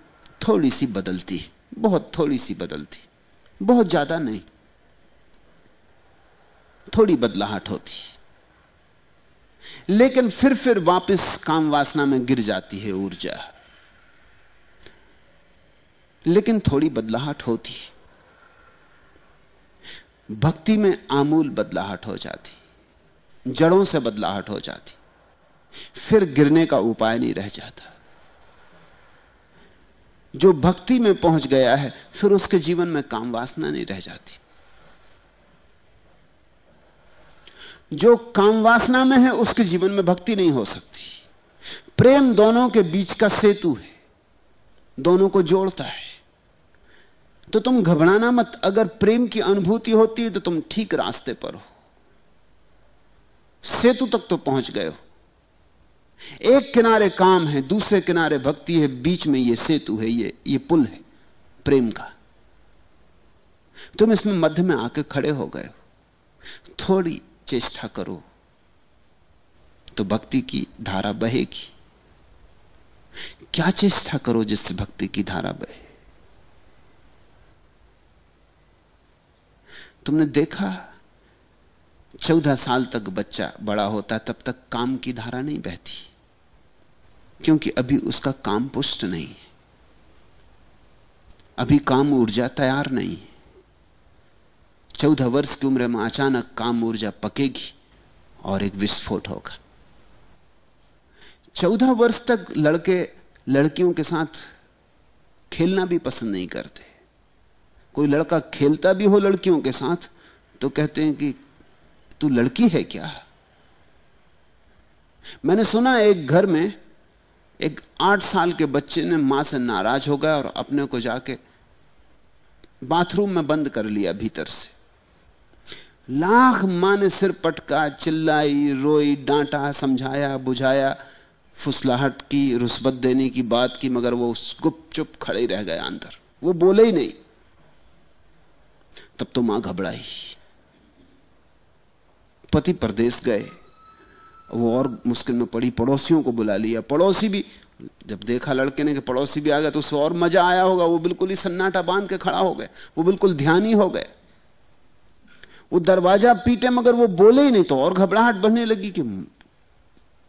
थोड़ी सी बदलती है, बहुत थोड़ी सी बदलती, बहुत ज़्यादा नहीं, थोड़ी बदलाहट होती लेकिन फिर फिर वापस काम वासना में गिर जाती है ऊर्जा। लेकिन थोड़ी बदलाहट होती भक्ति में आमूल बदलाहट हो जाती, जड़ों से बदलाहट हो जाती, फिर गिरने का उपाय नहीं रह जाता। जो भक्ति में पहुँच गया है, फिर उसके जीवन में काम वासना नहीं रह जाती। जो काम वासना में है, उसके जीवन में भक्ति नहीं हो सकती। प्रेम दोनों के बीच का सेतु है, दोनों को जोड़ता है। तो तुम घबराना मत। अगर प्रेम की अनुभूति होती है तो तुम ठीक रास्ते पर हो। सेतु तक तो पहुँच गए हो। एक किनारे काम है, दूसरे किनारे भक्ति है, बीच में यह सेतु है, ये ये पुल है, प्रेम का। तुम इसमें मध्य में आके खड़े हो गए हो। थोड़ी चेष्टा करो तो भक्ति की धारा बहेगी। क्या चेष्टा करो जिससे भक्ति की धारा बहे? तुमने देखा? चौदह साल तक बच्चा बड़ा होता, तब तक काम की धारा नहीं बहती। क्योंकि अभी उसका काम पुष्ट नहीं। है अभी काम ऊर्जा तैयार नहीं। है चौदह वर्ष की उम्र में अचानक काम ऊर्जा पकेगी और एक विस्फोट होगा। चौदह वर्ष तक लड़के, लड़कियों के साथ खेलना भी पसंद नहीं करते। कोई लड़का खेलता भी हो लड़कियों के साथ तो कहते हैं कि तू लड़की है क्या? मैंने सुना एक घर में एक आठ साल के बच्चे ने माँ से नाराज़ हो गया और अपने को जाके बाथरूम में बंद कर लिया भीतर से। लाख माँ ने सिर पटका, चिल्लाई, रोई, डांटा, समझाया, बुझाया, फुसलाहट की रुस्बत देने की बात की, मगर वो गुप चुप खड़े रह गया अंदर। वो बोले ही नहीं। तब तो माँ घबराई। पति परदेश गए। वो और मुश्किल में पड़ी, पड़ोसियों को बुला लिया। पड़ोसी भी, जब देखा लड़के ने कि पड़ोसी भी आ गया तो उसे और मज़ा आया होगा। वो बिल्कुल ही सन्नाटा बाँध के खड़ा हो गए। वो बिल्कुल ध्यान ही हो गए। वो दरवाज़ा पीटे, मगर वो बोले ही नहीं तो और घबराहट बढ़ने लगी कि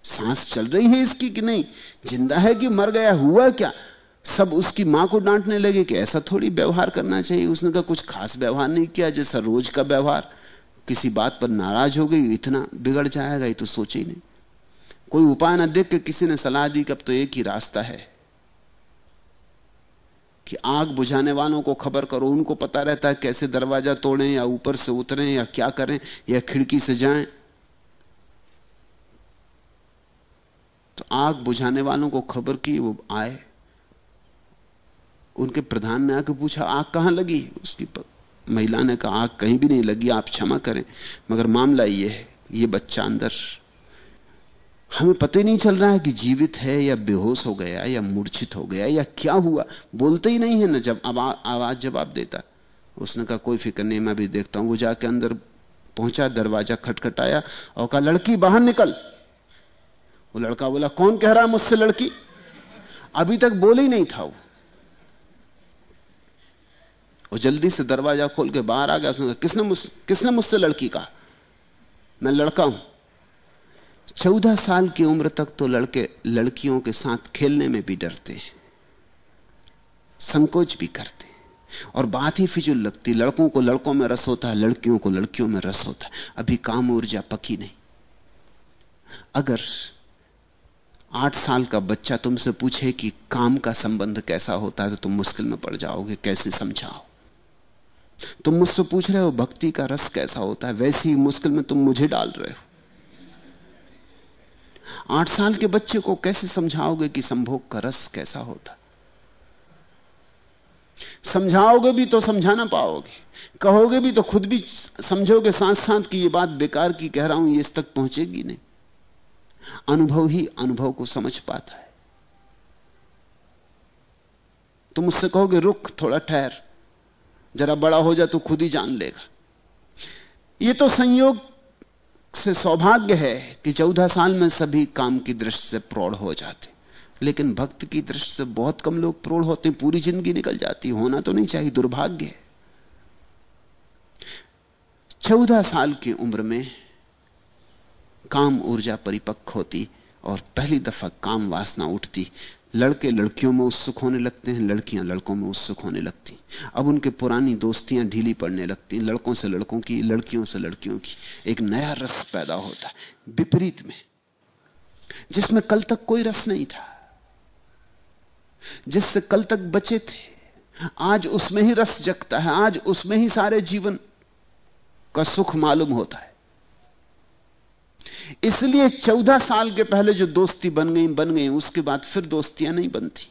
सांस चल रही है इसकी कि नहीं? ज़िंदा है कि मर गया? हुआ क्या? सब उसकी माँ को डांटने लगे कि ऐसा थोड़ी व्यवहार करना चाहिए। उसने कहा, कुछ खास व्यवहार नहीं किया, जैसा रोज का व्यवहार। किसी बात पर नाराज़ हो गई, इतना बिगड़ जाएगा, ये तो सोचे ही नहीं। कोई उपाय ना देख के किसी ने सलाह दी कि अब तो एक ही रास्ता है कि आग बुझाने वालों को खबर करो, उनको पता रहता है कैसे दरवाज़ा तोड़ें या ऊपर से उतरें या क्या करें या खिड़की से जाएँ। तो आग बुझाने वालों को खबर की, वो आए। उनके प्रधान ने आके पूछा, आग कहाँ लगी? उसकी महिला ने कहा, आग कहीं भी नहीं लगी, आप क्षमा करें, मगर मामला ये है, ये बच्चा अंदर, हमें पता ही नहीं चल रहा है कि जीवित है या बेहोश हो गया, या मूर्छित हो गया, या क्या हुआ, बोलते ही नहीं है ना जब आवाज़ जवाब देता उसने कहा, कोई फ़िक्र नहीं, मैं भी देखता हूँ। वो जाके अंदर पहुँचा, दरवाज़ा खटखटाया और कहा, लड़की, बाहर निकल। वो लड़का बोला, कौन कह रहा है मुझसे लड़की? अभी तक बोले ही नहीं था वो। वो जल्दी से दरवाज़ा खोल के बाहर आ गया, उसने किसने मुझ, किसने मुझसे लड़की कहा? मैं लड़का हूँ। चौदह साल की उम्र तक तो लड़के, लड़कियों के साथ खेलने में भी डरते हैं, संकोच भी करते हैं। और बात ही फिजुल लगती लड़कों को लड़कों में रस होता है, लड़कियों को लड़कियों में रस होता है। अभी काम ऊर्जा पकी नहीं। अगर आठ साल का बच्चा तुमसे पूछे कि काम का संबंध कैसा होता है तो तुम मुश्किल में पड़ जाओगे, कैसे समझाओ? तुम मुझसे पूछ रहे हो, भक्ति का रस कैसा होता है? वैसी मुश्किल में तुम मुझे डाल रहे हो। आठ साल के बच्चे को कैसे समझाओगे कि संभोग का रस कैसा होता? समझाओगे भी तो समझा ना पाओगे। कहोगे भी तो खुद भी समझोगे साथ साथ कि यह बात बेकार की कह रहा हूँ, ये इस तक पहुंचेगी नहीं। अनुभव ही अनुभव को समझ पाता है। तुम उससे कहोगे, रुक, थोड़ा ठहर। जरा बड़ा हो जा तो खुद ही जान लेगा। यह तो संयोग से सौभाग्य है कि चौदह साल में सभी काम की दृष्टि से प्रौढ़ हो जाते। लेकिन भक्त की दृष्टि से बहुत कम लोग प्रौढ़ होते पूरी ज़िंदगी निकल जाती होना तो नहीं चाहिए, दुर्भाग्य है। चौदह साल की उम्र में काम ऊर्जा परिपक्व होती और पहली दफ़ा काम वासना उठती। लड़के लड़कियों में उत्सुक होने लगते हैं, लड़कियाँ लड़कों में उत्सुक होने लगती अब उनके पुरानी दोस्तियाँ ढीली पड़ने लगती लड़कों से लड़कों की, लड़कियों से लड़कियों की। एक नया रस पैदा होता है, विपरीत में। जिसमें कल तक कोई रस नहीं था, जिससे कल तक बचे थे, आज उसमें ही रस जगता है, आज उसमें ही सारे जीवन का सुख मालूम होता है। इसलिए चौदह साल के पहले जो दोस्ती बन गई बन गई, उसके बाद फिर दोस्तियाँ नहीं बनती।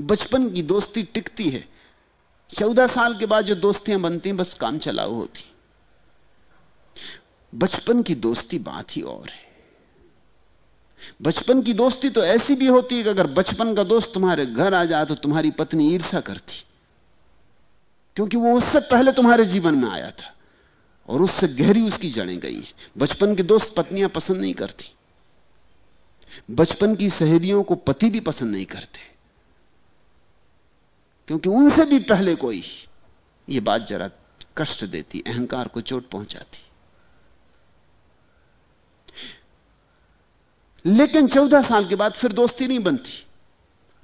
बचपन की दोस्ती टिकती है। चौदह साल के बाद जो दोस्तियाँ बनती हैं, बस काम चलाओ होती। बचपन की दोस्ती बात ही और है। बचपन की दोस्ती तो ऐसी भी होती है कि अगर बचपन का दोस्त तुम्हारे घर आ जाए तो तुम्हारी पत्नी ईर्षा करती। क्योंकि वो उससे पहले तुम्हारे जीवन में आया था। और उससे गहरी उसकी जड़ें गई। बचपन के दोस्त पत्नियाँ पसंद नहीं करती। बचपन की सहेलियों को पति भी पसंद नहीं करते। क्योंकि उनसे भी पहले कोई यह बात जरा कष्ट देती, अहंकार को चोट पहुंचाती। लेकिन चौदह साल के बाद फिर दोस्ती नहीं बनती,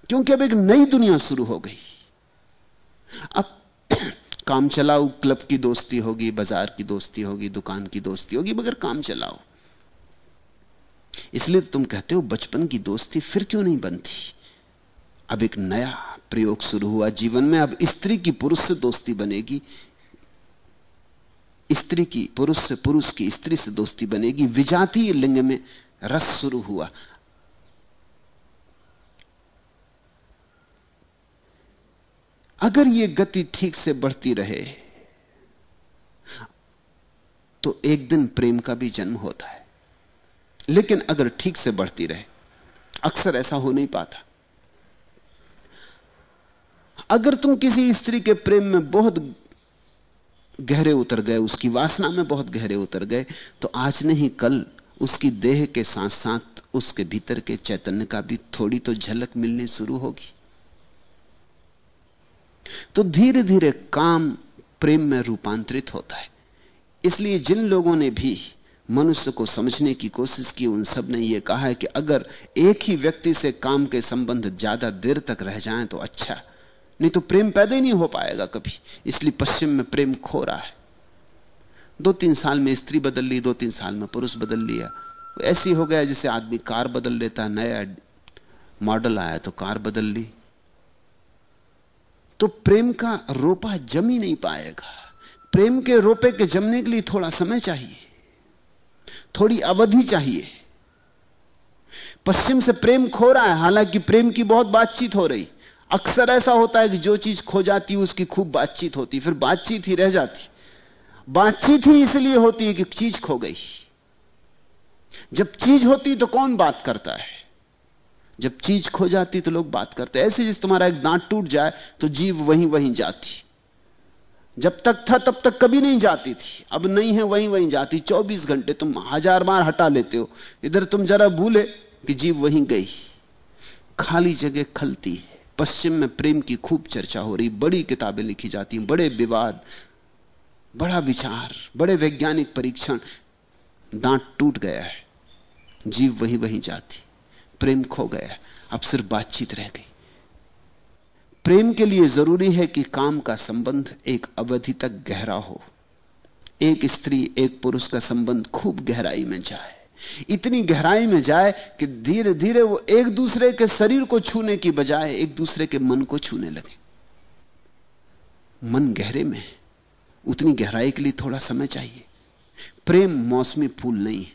क्योंकि अब एक नई दुनिया शुरू हो गई। अब काम चलाओ, क्लब की दोस्ती होगी, बाज़ार की दोस्ती होगी, दुकान की दोस्ती होगी, मगर काम चलाओ। इसलिए तुम कहते हो, बचपन की दोस्ती फिर क्यों नहीं बनती? अब एक नया प्रयोग शुरू हुआ जीवन में, अब स्त्री की पुरुष से दोस्ती बनेगी। स्त्री की पुरुष से पुरुष की स्त्री से दोस्ती बनेगी। विजातीय लिंग में रस शुरू हुआ। अगर यह गति ठीक से बढ़ती रहे तो एक दिन प्रेम का भी जन्म होता है। लेकिन अगर ठीक से बढ़ती रहे, अक्सर ऐसा हो नहीं पाता। अगर तुम किसी स्त्री के प्रेम में बहुत गहरे उतर गए, उसकी वासना में बहुत गहरे उतर गए तो आज नहीं, कल उसकी देह के साथ साथ उसके भीतर के चैतन्य का भी थोड़ी तो झलक मिलनी शुरू होगी। तो धीरे धीरे काम प्रेम में रूपांतरित होता है। इसलिए जिन लोगों ने भी मनुष्य को समझने की कोशिश की, उन सबने यह कहा है कि अगर एक ही व्यक्ति से काम के संबंध ज़्यादा देर तक रह जाएँ तो अच्छा। नहीं तो प्रेम पैदा ही नहीं हो पाएगा कभी। इसलिए पश्चिम में प्रेम खो रहा है। दो तीन साल में स्त्री बदल ली दो तीन साल में पुरुष बदल लिया। ऐसी हो गया जैसे आदमी कार बदल लेता नया मॉडल आया तो कार बदल ली। तो प्रेम का रोपा जम ही नहीं पाएगा। प्रेम के रोपे के जमने के लिए थोड़ा समय चाहिए। थोड़ी अवधि चाहिए। पश्चिम से प्रेम खो रहा है, हालाँकि प्रेम की बहुत बातचीत हो रही। अक्सर ऐसा होता है कि जो चीज़ खो जाती है, उसकी खूब बातचीत होती फिर बातचीत ही रह जाती। बातचीत ही इसलिए होती है कि चीज़ खो गई। जब चीज़ होती तो कौन बात करता है? जब चीज़ खो जाती तो लोग बात करते, ऐसे जिस तुम्हारा एक दांत टूट जाए तो जीव वहीं वहीं जाती। जब तक था तब तक कभी नहीं जाती थी, अब नहीं है वहीं वहीं जाती। 24 घंटे तुम हज़ार बार हटा लेते हो, इधर तुम जरा भूले कि जीव वहीं गई। खाली जगह खलती है। पश्चिम में प्रेम की खूब चर्चा हो रही, बड़ी किताबें लिखी जाती हैं, बड़े विवाद, बड़ा विचार, बड़े वैज्ञानिक परीक्षण। दांत टूट गया है, जीव वहीं वहीं जाती। प्रेम खो गया, अब सिर्फ़ बातचीत रह गई। प्रेम के लिए ज़रूरी है कि काम का संबंध एक अवधि तक गहरा हो। एक स्त्री, एक पुरुष का संबंध खूब गहराई में जाए। इतनी गहराई में जाए कि धीरे धीरे वो एक दूसरे के शरीर को छूने की बजाय एक दूसरे के मन को छूने लगे। मन गहरे में उतनी गहराई के लिए थोड़ा समय चाहिए। प्रेम मौसमी फूल नहीं है।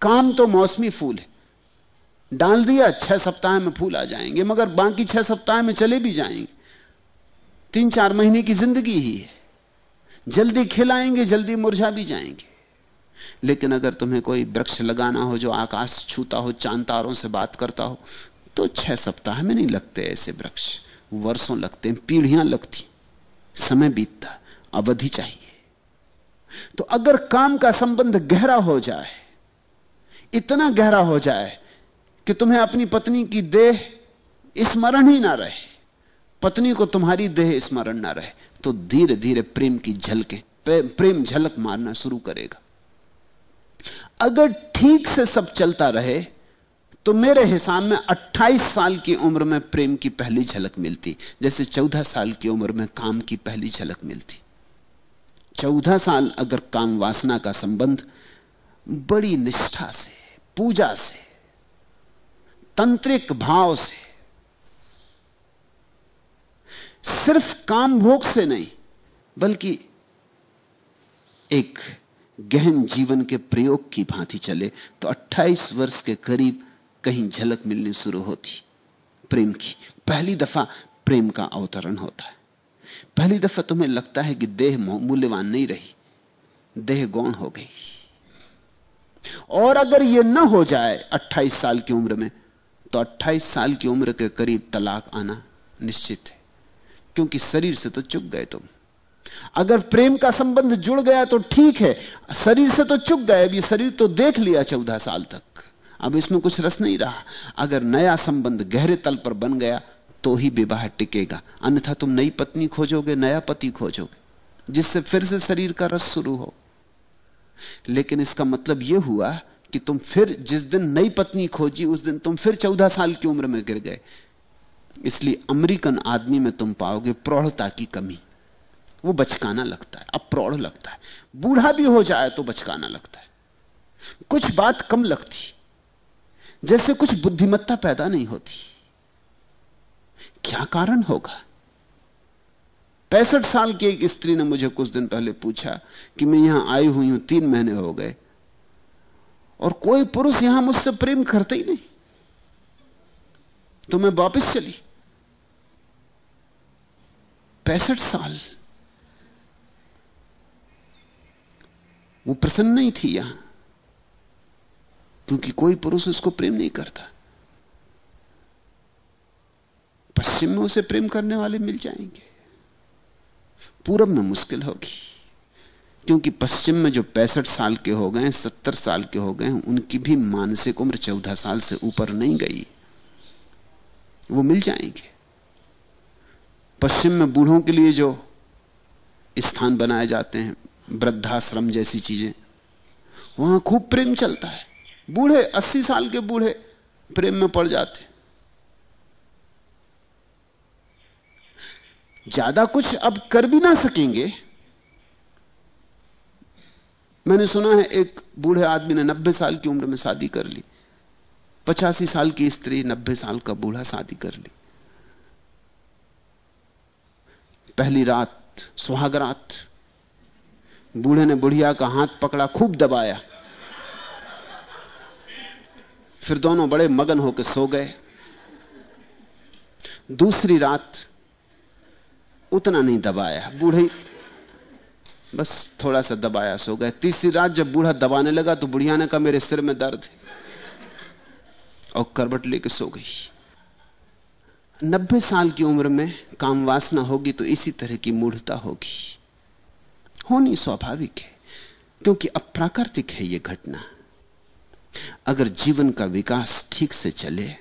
काम तो मौसमी फूल है। डाल दिया, छह सप्ताह में फूल आ जाएँगे, मगर बाकी छह सप्ताह में चले भी जाएँगे। तीन चार महीने की ज़िंदगी ही है। जल्दी खिलाएँगे, जल्दी मुरझा भी जाएँगे। लेकिन अगर तुम्हें कोई वृक्ष लगाना हो, जो आकाश छूता हो, चाँद तारों से बात करता हो तो छह सप्ताह में नहीं लगते ऐसे वृक्ष। वर्षों लगते हैं, पीढ़ियाँ लगती समय बीतता, अवधि चाहिए। तो अगर काम का संबंध गहरा हो जाए, इतना गहरा हो जाए कि तुम्हें अपनी पत्नी की देह स्मरण ही ना रहे। पत्नी को तुम्हारी देह स्मरण ना रहे तो धीरे धीरे प्रेम की झलके प्रेम झलक मारना शुरू करेगा। अगर ठीक से सब चलता रहे तो मेरे हिसाब में 28 साल की उम्र में प्रेम की पहली झलक मिलती, जैसे 14 साल की उम्र में काम की पहली झलक मिलती। 14 साल अगर काम वासना का संबंध बड़ी निष्ठा से, पूजा से तंत्रिक भाव से। सिर्फ़ काम भोग से नहीं, बल्कि एक गहन जीवन के प्रयोग की भांति चले तो 28 वर्ष के करीब कहीं झलक मिलनी शुरू होती। प्रेम की पहली दफ़ा प्रेम का अवतरण होता है। पहली दफ़ा तुम्हें लगता है कि देह मूल्यवान नहीं रही, देह गौण हो गई। और अगर यह न हो जाए 28 साल की उम्र में तो 28 साल की उम्र के करीब तलाक आना निश्चित है। क्योंकि शरीर से तो चुक गए तुम। अगर प्रेम का संबंध जुड़ गया तो ठीक है। शरीर से तो चुक गए ये शरीर तो देख लिया चौदह साल तक। अब इसमें कुछ रस नहीं रहा। अगर नया संबंध गहरे तल पर बन गया तो ही विवाह टिकेगा। अन्यथा तुम नई पत्नी खोजोगे, नया पति खोजोगे, जिससे फिर से शरीर का रस शुरू हो। लेकिन इसका मतलब यह हुआ कि तुम फिर जिस दिन नई पत्नी खोजी, उस दिन तुम फिर चौदह साल की उम्र में गिर गए। इसलिए अमेरिकन आदमी में तुम पाओगे प्रौढ़ता की कमी। वो बचकाना लगता है, अब प्रौढ़ लगता है। बूढ़ा भी हो जाए तो बचकाना लगता है। कुछ बात कम लगती। जैसे कुछ बुद्धिमत्ता पैदा नहीं होती। क्या कारण होगा? पैंसठ साल की एक स्त्री ने मुझे कुछ दिन पहले पूछा कि मैं यहाँ आई हुई हूँ, तीन महीने हो गए। और कोई पुरुष यहाँ मुझसे प्रेम करते ही नहीं। तो मैं वापस चली। पैंसठ साल। वो प्रसन्न नहीं थी यहाँ, क्योंकि कोई पुरुष उसको प्रेम नहीं करता। पश्चिम में उसे प्रेम करने वाले मिल जाएँगे। पूरब में मुश्किल होगी। क्योंकि पश्चिम में जो पैंसठ साल के हो गए, सत्तर साल के हो गए उनकी भी मानसिक उम्र चौदह साल से ऊपर नहीं गई। वो मिल जाएँगे। पश्चिम में बूढ़ों के लिए जो स्थान बनाए जाते हैं, वृद्धाश्रम जैसी चीज़ें, वहाँ खूब प्रेम चलता है। बूढ़े, अस्सी साल के बूढ़े प्रेम में पड़ जाते ज़्यादा कुछ अब कर भी ना सकेंगे मैंने सुना है एक बूढ़े आदमी ने नब्बे साल की उम्र में शादी कर ली। पचासी साल की स्त्री नब्बे साल का बूढ़ा शादी कर ली। पहली रात, सुहाग रात। बूढ़े ने बुढ़िया का हाथ पकड़ा, खूब दबाया। फिर दोनों बड़े मगन होकर सो गए। दूसरी रात, उतना नहीं दबाया। बूढ़े बस थोड़ा सा दबाया, सो गए। तीसरी रात जब बूढ़ा दबाने लगा तो बुढ़िया ने कहा, मेरे सिर में दर्द है। और करबट लेके सो गई। नब्बे साल की उम्र में काम वासना होगी तो इसी तरह की मूढ़ता होगी। होनी स्वाभाविक है, क्योंकि अप्राकृतिक है यह घटना। अगर जीवन का विकास ठीक से चले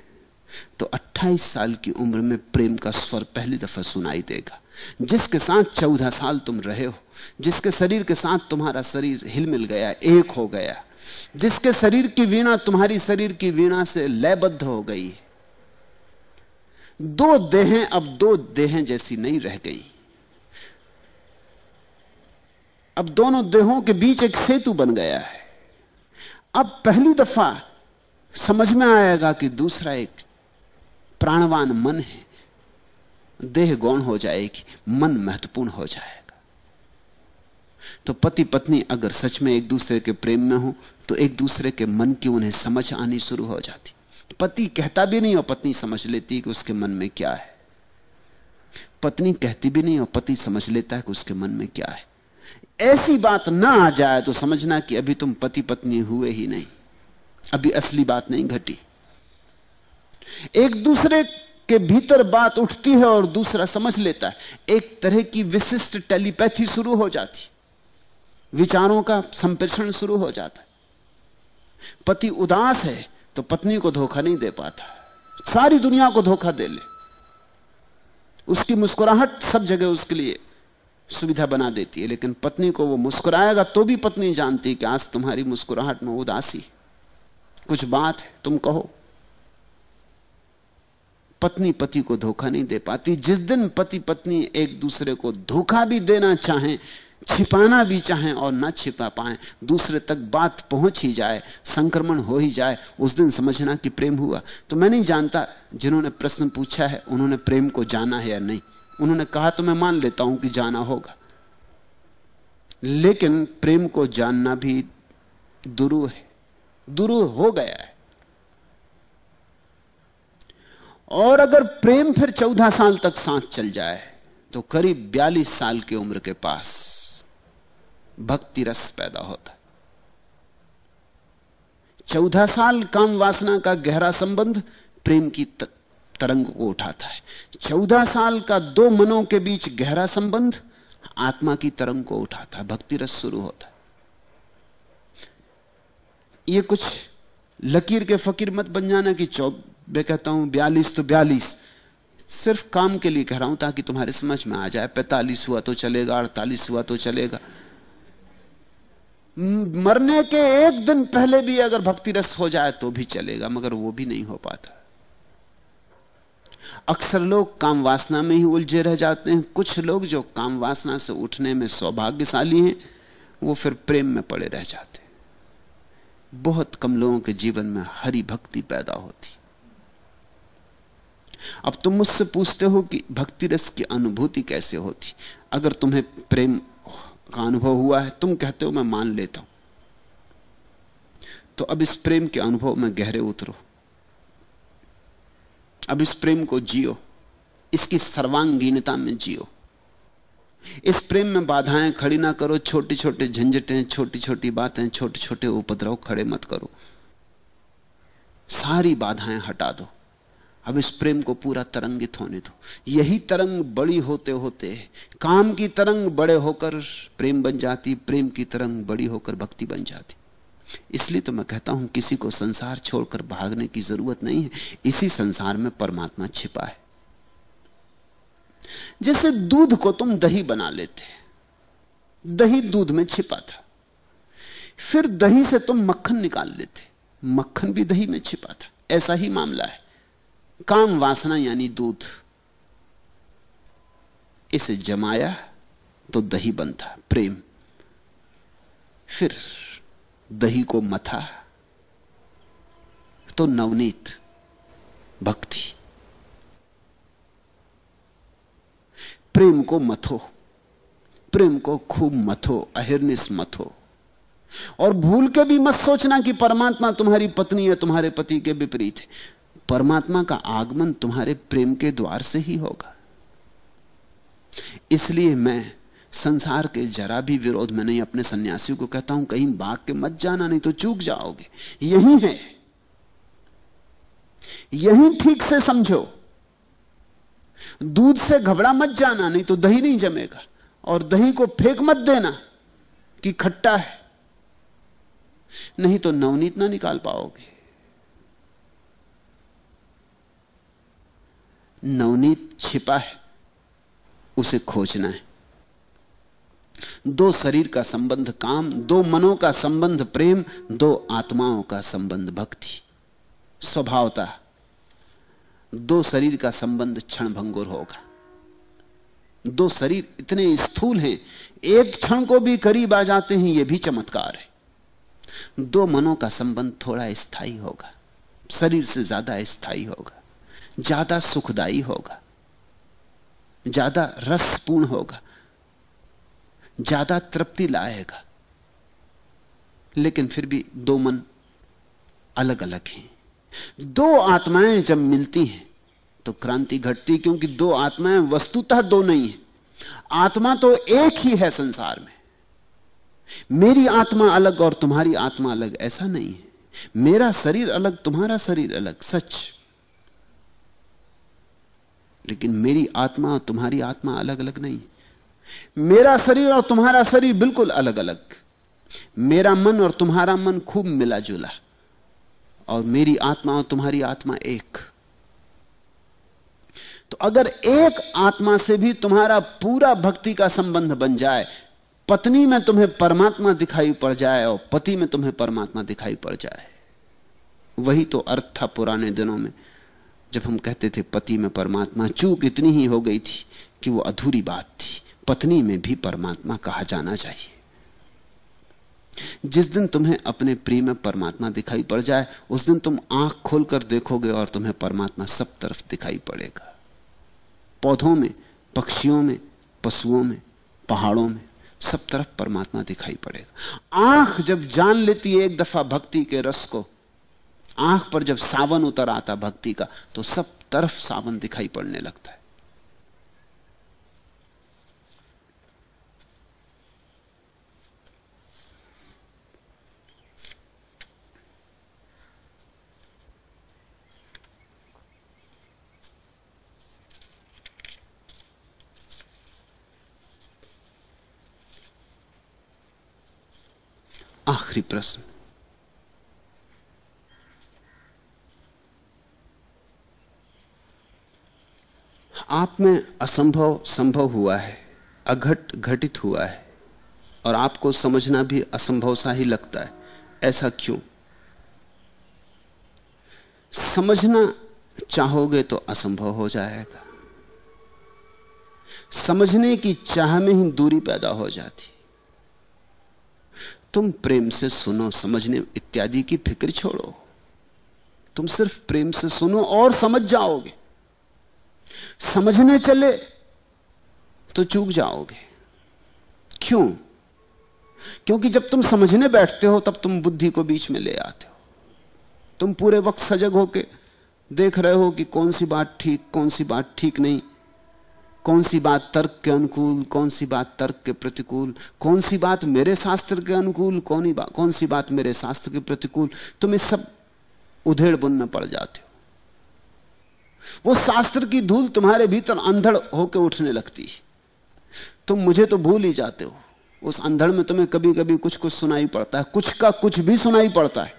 तो 28 साल की उम्र में प्रेम का स्वर पहली दफ़ा सुनाई देगा। जिसके साथ 14 साल तुम रहे हो जिसके शरीर के साथ तुम्हारा शरीर हिलमिल गया, एक हो गया। जिसके शरीर की वीणा तुम्हारी शरीर की वीणा से लयबद्ध हो गई। दो देहें अब दो देहें जैसी नहीं रह गई। अब दोनों देहों के बीच एक सेतु बन गया है। अब पहली दफ़ा समझ में आएगा कि दूसरा एक प्राणवान मन है। देह गौण हो जाएगी, मन महत्वपूर्ण हो जाएगा तो पति पत्नी अगर सच में एक दूसरे के प्रेम में हो तो एक दूसरे के मन की उन्हें समझ आनी शुरू हो जाती। पति कहता भी नहीं और पत्नी समझ लेती कि उसके मन में क्या है। पत्नी कहती भी नहीं और पति समझ लेता है कि उसके मन में क्या है। ऐसी बात ना आ जाए तो समझना कि अभी तुम पति पत्नी हुए ही नहीं। अभी असली बात नहीं घटी। एक दूसरे के भीतर बात उठती है और दूसरा समझ लेता है। एक तरह की विशिष्ट टेलीपैथी शुरू हो जाती। विचारों का संप्रेषण शुरू हो जाता है। पति उदास है तो पत्नी को धोखा नहीं दे पाता। सारी दुनिया को धोखा दे ले। उसकी मुस्कुराहट सब जगह उसके लिए सुविधा बना देती है, लेकिन पत्नी को वो मुस्कुराएगा तो भी पत्नी जानती कि आज तुम्हारी मुस्कुराहट में उदासी कुछ बात है, तुम कहो। पत्नी पति को धोखा नहीं दे पाती। जिस दिन पति पत्नी एक दूसरे को धोखा भी देना चाहें छिपाना भी चाहें और ना छिपा पाए, दूसरे तक बात पहुँच ही जाए, संक्रमण हो ही जाए, उस दिन समझना कि प्रेम हुआ। तो मैं नहीं जानता जिन्होंने प्रश्न पूछा है, उन्होंने प्रेम को जाना है या नहीं। उन्होंने कहा तो मैं मान लेता हूँ कि जाना होगा। लेकिन प्रेम को जानना भी दुरु है। दुरु हो गया है। और अगर प्रेम फिर चौदह साल तक साथ चल जाए तो करीब बयालीस साल की उम्र के पास भक्ति रस पैदा होता है। चौदह साल काम वासना का गहरा संबंध प्रेम की तरंग को उठाता है। चौदह साल का दो मनों के बीच गहरा संबंध आत्मा की तरंग को उठाता है। भक्ति रस शुरू होता है। ये कुछ लकीर के फकीर मत बन जाना कि चौ मैं कहता हूँ, बयालीस तो बयालीस। सिर्फ़ काम के लिए कह रहा हूँ ताकि तुम्हारे समझ में आ जाए। पैतालीस हुआ तो चलेगा, अड़तालीस हुआ तो चलेगा। मरने के एक दिन पहले भी अगर भक्ति रस हो जाए तो भी चलेगा, मगर वो भी नहीं हो पाता। अक्सर लोग काम वासना में ही उलझे रह जाते हैं। कुछ लोग जो काम वासना से उठने में सौभाग्यशाली हैं, वो फिर प्रेम में पड़े रह जाते बहुत कम लोगों के जीवन में हरि भक्ति पैदा होती। अब तुम मुझसे पूछते हो कि भक्ति रस की अनुभूति कैसे होती? अगर तुम्हें प्रेम का अनुभव हुआ है, तुम कहते हो मैं मान लेता हूँ। तो अब इस प्रेम के अनुभव में गहरे उतरो। अब इस प्रेम को जियो, इसकी सर्वांगीणता में जियो। इस प्रेम में बाधाएँ खड़ी ना करो छोटी छोटे झंझटें छोटी छोटी बातें छोटे छोटे उपद्रव खड़े मत करो। सारी बाधाएँ हटा दो। अब इस प्रेम को पूरा तरंगित होने दो। यही तरंग बड़ी होते होते, काम की तरंग बड़े होकर प्रेम बन जाती, प्रेम की तरंग बड़ी होकर भक्ति बन जाती। इसलिए तो मैं कहता हूँ, किसी को संसार छोड़कर भागने की ज़रूरत नहीं है। इसी संसार में परमात्मा छिपा है। जैसे दूध को तुम दही बना लेते दही दूध में छिपा था। फिर दही से तुम मक्खन निकाल लेते मक्खन भी दही में छिपा था। ऐसा ही मामला है। काम वासना यानी दूध। इसे जमाया तो दही बनता, प्रेम। फिर दही को मथा तो नवनीत भक्ति। प्रेम को मथो, प्रेम को खूब मथो अहिर्निस मथो। और भूल के भी मत सोचना कि परमात्मा तुम्हारी पत्नी है, तुम्हारे पति के विपरीत है। परमात्मा का आगमन तुम्हारे प्रेम के द्वार से ही होगा। इसलिए मैं संसार के जरा भी विरोध में नहीं, अपने सन्यासियों को कहता हूँ, कहीं भाग के मत जाना, नहीं तो चूक जाओगे। यही है। यही ठीक से समझो। दूध से घबरा मत जाना, नहीं तो दही नहीं जमेगा। और दही को फेंक मत देना कि खट्टा है। नहीं तो नवनीत ना निकाल पाओगे। नवनीत छिपा है, उसे खोजना है। दो शरीर का संबंध काम, दो मनों का संबंध प्रेम, दो आत्माओं का संबंध भक्ति। स्वभावता दो शरीर का संबंध क्षण भंगुर होगा। दो शरीर इतने स्थूल हैं, एक क्षण को भी करीब आ जाते हैं यह भी चमत्कार है। दो मनों का संबंध थोड़ा स्थायी होगा, शरीर से ज़्यादा स्थायी होगा। ज़्यादा सुखदाई होगा, ज़्यादा रसपूर्ण होगा, ज़्यादा तृप्ति लाएगा, लेकिन फिर भी दो मन अलग अलग हैं। दो आत्माएँ जब मिलती हैं तो क्रांति घटती क्योंकि दो आत्माएँ वस्तुतः दो नहीं है। आत्मा तो एक ही है संसार में। मेरी आत्मा अलग और तुम्हारी आत्मा अलग, ऐसा नहीं है। मेरा शरीर अलग, तुम्हारा शरीर अलग, सच। लेकिन मेरी आत्मा और तुम्हारी आत्मा अलग अलग नहीं। मेरा शरीर और तुम्हारा शरीर बिल्कुल अलग अलग मेरा मन और तुम्हारा मन खूब मिला जुला और मेरी आत्मा और तुम्हारी आत्मा एक। तो अगर एक आत्मा से भी तुम्हारा पूरा भक्ति का संबंध बन जाए, पत्नी में तुम्हें परमात्मा दिखाई पड़ जाए और पति में तुम्हें परमात्मा दिखाई पड़ जाए, वही तो अर्थ था पुराने दिनों में। जब हम कहते थे, पति में परमात्मा चूक इतनी ही हो गई थी कि वो अधूरी बात थी। पत्नी में भी परमात्मा कहा जाना चाहिए। जिस दिन तुम्हें अपने प्रिय में परमात्मा दिखाई पड़ जाए, उस दिन तुम आँख खोलकर देखोगे और तुम्हें परमात्मा सब तरफ़ दिखाई पड़ेगा। पौधों में, पक्षियों में, पशुओं में, पहाड़ों में सब तरफ़ परमात्मा दिखाई पड़ेगा। आँख जब जान लेती है एक दफ़ा भक्ति के रस को आँख पर जब सावन उतर आता भक्ति का तो सब तरफ़ सावन दिखाई पड़ने लगता है। आखिरी प्रश्न। आप में असंभव संभव हुआ है, अघट घटित हुआ है, और आपको समझना भी असंभव सा ही लगता है। ऐसा क्यों? समझना चाहोगे तो असंभव हो जाएगा। समझने की चाह में ही दूरी पैदा हो जाती। तुम प्रेम से सुनो, समझने इत्यादि की फ़िक्र छोड़ो। तुम सिर्फ़ प्रेम से सुनो और समझ जाओगे। समझने चले तो चूक जाओगे। क्यों? क्योंकि जब तुम समझने बैठते हो, तब तुम बुद्धि को बीच में ले आते हो। तुम पूरे वक्त सजग होके देख रहे हो कि कौन सी बात ठीक, कौन सी बात ठीक नहीं, कौन सी बात तर्क के अनुकूल, कौन सी बात तर्क के प्रतिकूल, कौन सी बात मेरे शास्त्र के अनुकूल, कौन कौन सी बात मेरे शास्त्र के प्रतिकूल। तुम इस सब उधेड़ बुन में पड़ जाते हो। वो शास्त्र की धूल तुम्हारे भीतर अंधड़ होकर उठने लगती है। तुम मुझे तो भूल ही जाते हो। उस अंधड़ में तुम्हें कभी कभी कुछ कुछ सुनाई पड़ता है। कुछ का कुछ भी सुनाई पड़ता है।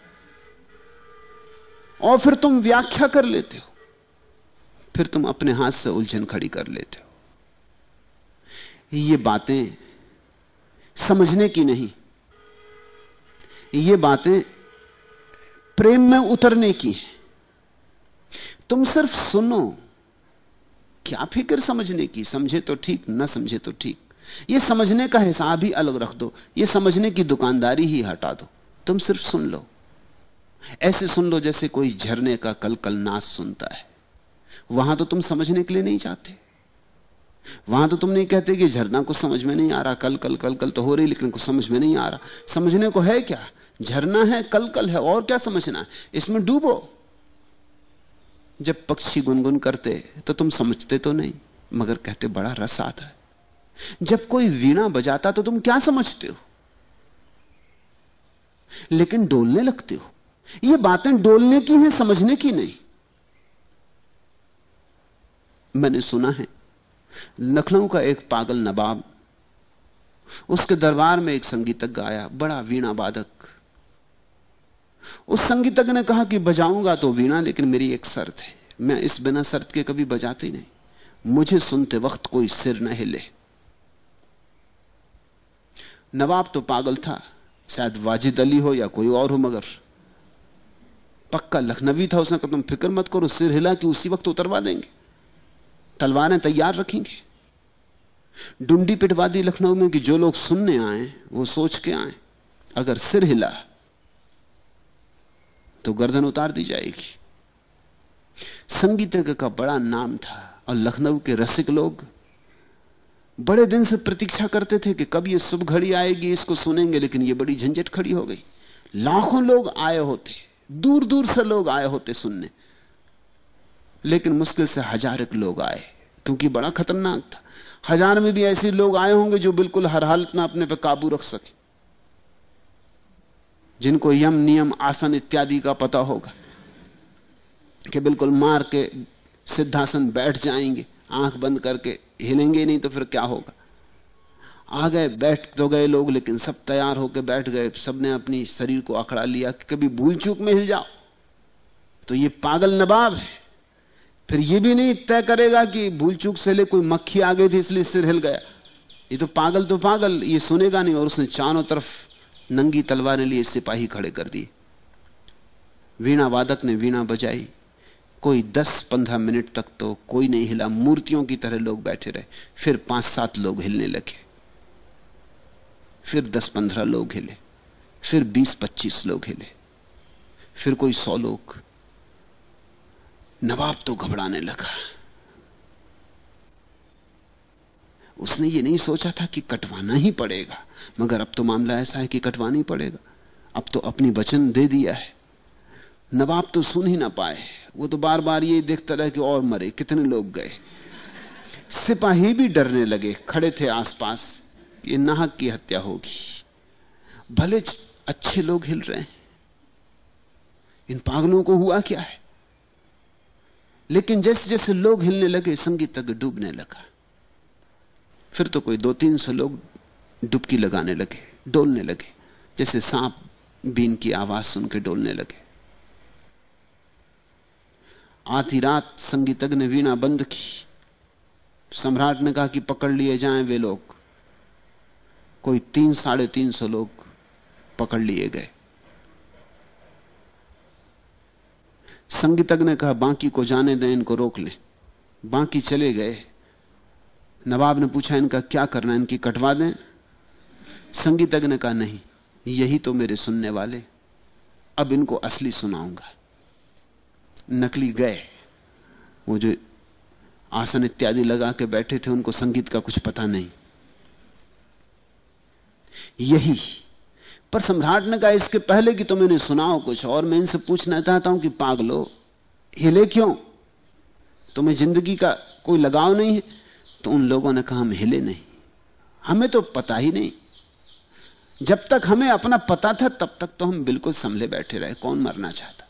और फिर तुम व्याख्या कर लेते हो। फिर तुम अपने हाथ से उलझन खड़ी कर लेते हो। ये बातें समझने की नहीं। ये बातें प्रेम में उतरने की हैं। तुम सिर्फ़ सुनो। क्या फ़िक्र समझने की? समझे तो ठीक, ना समझे तो ठीक। ये समझने का हिसाब ही अलग रख दो। ये समझने की दुकानदारी ही हटा दो। तुम सिर्फ़ सुन लो। ऐसे सुन लो जैसे कोई झरने का कल कल नाश सुनता है। वहाँ तो तुम समझने के लिए नहीं चाहते। वहाँ तो तुम नहीं कहते कि झरना को समझ में नहीं आ रहा कल कल कल कल तो हो रही, लेकिन कुछ समझ में नहीं आ रहा। समझने को है क्या? झरना है कल कल है, और क्या समझना है? इसमें डूबो। जब पक्षी गुनगुन करते तो तुम समझते तो नहीं, मगर कहते बड़ा रस आता है। जब कोई वीणा बजाता तो तुम क्या समझते हो? लेकिन डोलने लगते हो। ये बातें डोलने की हैं, समझने की नहीं। मैंने सुना है लखनऊ का एक पागल नवाब, उसके दरबार में एक संगीतज्ञ आया, बड़ा वीणा वादक उस संगीतज्ञ ने कहा कि बजाऊँगा तो वीणा, लेकिन मेरी एक शर्त है। मैं इस बिना शर्त के कभी बजाती नहीं। मुझे सुनते वक्त कोई सिर न हिले। नवाब तो पागल था। शायद वाजिद अली हो या कोई और हो, मगर पक्का लखनवी था। उसने कहा, तुम फ़िक्र मत करो, सिर हिला कि उसी वक्त उतरवा देंगे। तलवारें तैयार रखेंगे। डुंडी पिटवा दी लखनऊ में कि जो लोग सुनने आए, वो सोच के आए। अगर सिर हिला तो गर्दन उतार दी जाएगी। संगीतज्ञ का बड़ा नाम था और लखनऊ के रसिक लोग बड़े दिन से प्रतीक्षा करते थे कि कब ये शुभ घड़ी आएगी, इसको सुनेंगे, लेकिन ये बड़ी झंझट खड़ी हो गई। लाखों लोग आए होते दूर दूर से लोग आए होते सुनने। लेकिन मुश्किल से हज़ार लोग आए, क्योंकि बड़ा खतरनाक था। हज़ार में भी ऐसे लोग आए होंगे जो बिल्कुल हर हालत में अपने पर काबू रख सके। जिनको यम, नियम, आसन इत्यादि का पता होगा कि बिल्कुल मार के सिद्धासन बैठ जाएँगे, आँख बंद करके हिलेंगे नहीं तो फिर क्या होगा? आ गए, बैठ तो गए लोग, लेकिन सब तैयार होकर बैठ गए। सबने अपनी शरीर को अकड़ा लिया कि कभी भूल चूक में हिल जाओ। तो ये पागल नवाब है। फिर ये भी नहीं तय करेगा कि भूल चूक से ले कोई मक्खी आ गई थी, इसलिए सिर हिल गया। ये तो पागल तो पागल, ये सुनेगा नहीं और उसने चारों तरफ़ नंगी तलवारें लिए सिपाही खड़े कर दिए। वीणा वादक ने वीणा बजाई। कोई दस पंद्रह मिनट तक तो कोई नहीं हिला। मूर्तियों की तरह लोग बैठे रहे। फिर पाँच सात लोग हिलने लगे। फिर दस पंद्रह लोग हिले। फिर बीस पच्चीस लोग हिले। फिर कोई सौ लोग। नवाब तो घबराने लगा। उसने ये नहीं सोचा था कि कटवाना ही पड़ेगा। मगर अब तो मामला ऐसा है कि कटवाना ही पड़ेगा। अब तो अपनी वचन दे दिया है। नवाब तो सुन ही ना पाए। वो तो बार बार ये देखता रहा कि और मरे, कितने लोग गए। सिपाही भी डरने लगे, खड़े थे आसपास ये नाहक की हत्या होगी। भले अच्छे लोग हिल रहे हैं। इन पागलों को हुआ क्या है? लेकिन जैसे जैसे लोग हिलने लगे संगीत तक डूबने लगा। फिर तो कोई दो तीन सौ लोग डुबकी लगाने लगे, डोलने लगे, जैसे सांप बीन की आवाज़ सुन के डोलने लगे। आधी रात संगीतज्ञ वीणा बंद की। सम्राट ने कहा कि पकड़ लिए जाएँ वे लोग। कोई तीन, साढ़े तीन सौ लोग पकड़ लिए गए। संगीतज्ञ ने कहा, बाकी को जाने दें, इनको रोक लें। बाकी चले गए। नवाब ने पूछा, इनका क्या करना इनकी कटवा दें। संगीतज्ञ कहा नहीं, यही तो मेरे सुनने वाले। अब इनको असली सुनाऊँगा। नकली गए। वो जो आसन इत्यादि लगा के बैठे थे, उनको संगीत का कुछ पता नहीं। यही। पर सम्राट ने कहा, इसके पहले कि तुम इन्हें सुनाओ कुछ और, मैं इनसे पूछना चाहता हूँ कि पागलो हिले क्यों? तुम्हें ज़िंदगी का कोई लगाव नहीं है? तो उन लोगों ने कहा, हम हिले नहीं। हमें तो पता ही नहीं। जब तक हमें अपना पता था, तब तक तो हम बिल्कुल संभले बैठे रहे। कौन मरना चाहता?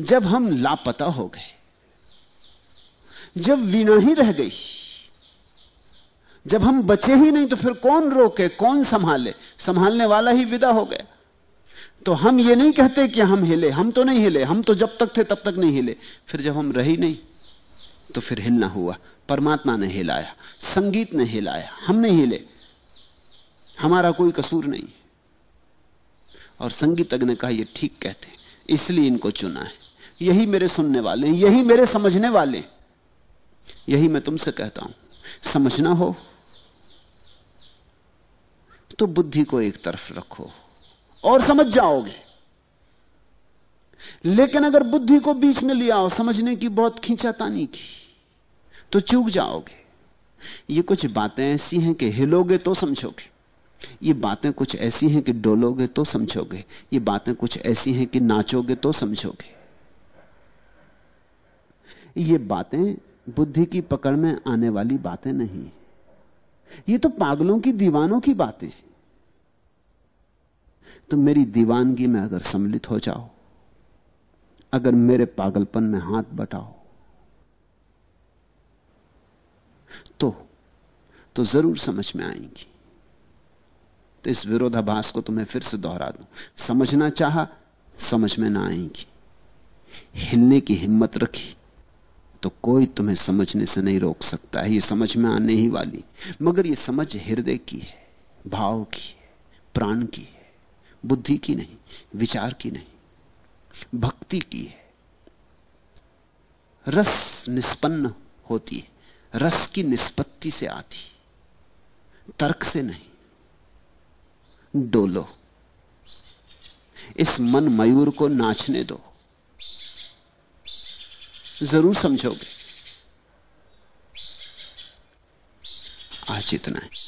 जब हम लापता हो गए, जब वीणा ही रह गई, जब हम बचे ही नहीं तो फिर कौन रोके, कौन संभाले? संभालने वाला ही विदा हो गया। तो हम ये नहीं कहते कि हम हिले। हम तो नहीं हिले। हम तो जब तक थे, तब तक नहीं हिले। फिर जब हम रही नहीं तो फिर हिलना हुआ। परमात्मा ने हिलाया, संगीत ने हिलाया, हम नहीं हिले। हमारा कोई कसूर नहीं। और संगीतज्ञ ने कहा यह ठीक कहते इसलिए इनको चुना है। यही मेरे सुनने वाले यही मेरे समझने वाले यही मैं तुमसे कहता हूँ, समझना हो तो बुद्धि को एक तरफ़ रखो और समझ जाओगे। लेकिन अगर बुद्धि को बीच में लिया हो समझने की बहुत खींचातानी की तो चूक जाओगे। ये कुछ बातें ऐसी हैं कि हिलोगे तो समझोगे। ये बातें कुछ ऐसी हैं कि डोलोगे तो समझोगे। ये बातें कुछ ऐसी हैं कि नाचोगे तो समझोगे। ये बातें बुद्धि की पकड़ में आने वाली बातें नहीं ये तो पागलों की, दीवानों की बातें तो मेरी दीवानगी में अगर सम्मिलित हो जाओ अगर मेरे पागलपन में हाथ बटाओ तो तो ज़रूर समझ में आएँगी। तो इस विरोधाभास को तुम्हें फिर से दोहरा दूँ। समझना चाहा, समझ में ना आएँगी। हिलने की हिम्मत रखी तो कोई तुम्हें समझने से नहीं रोक सकता है। ये समझ में आने ही वाली। मगर ये समझ हृदय की है, भाव की है, प्राण की है, बुद्धि की नहीं, विचार की नहीं। भक्ति की है। रस निष्पन्न होती है। रस की निष्पत्ति से आती तर्क से नहीं। डोलो। इस मन मयूर को नाचने दो। ज़रूर समझोगे। आज इतना है।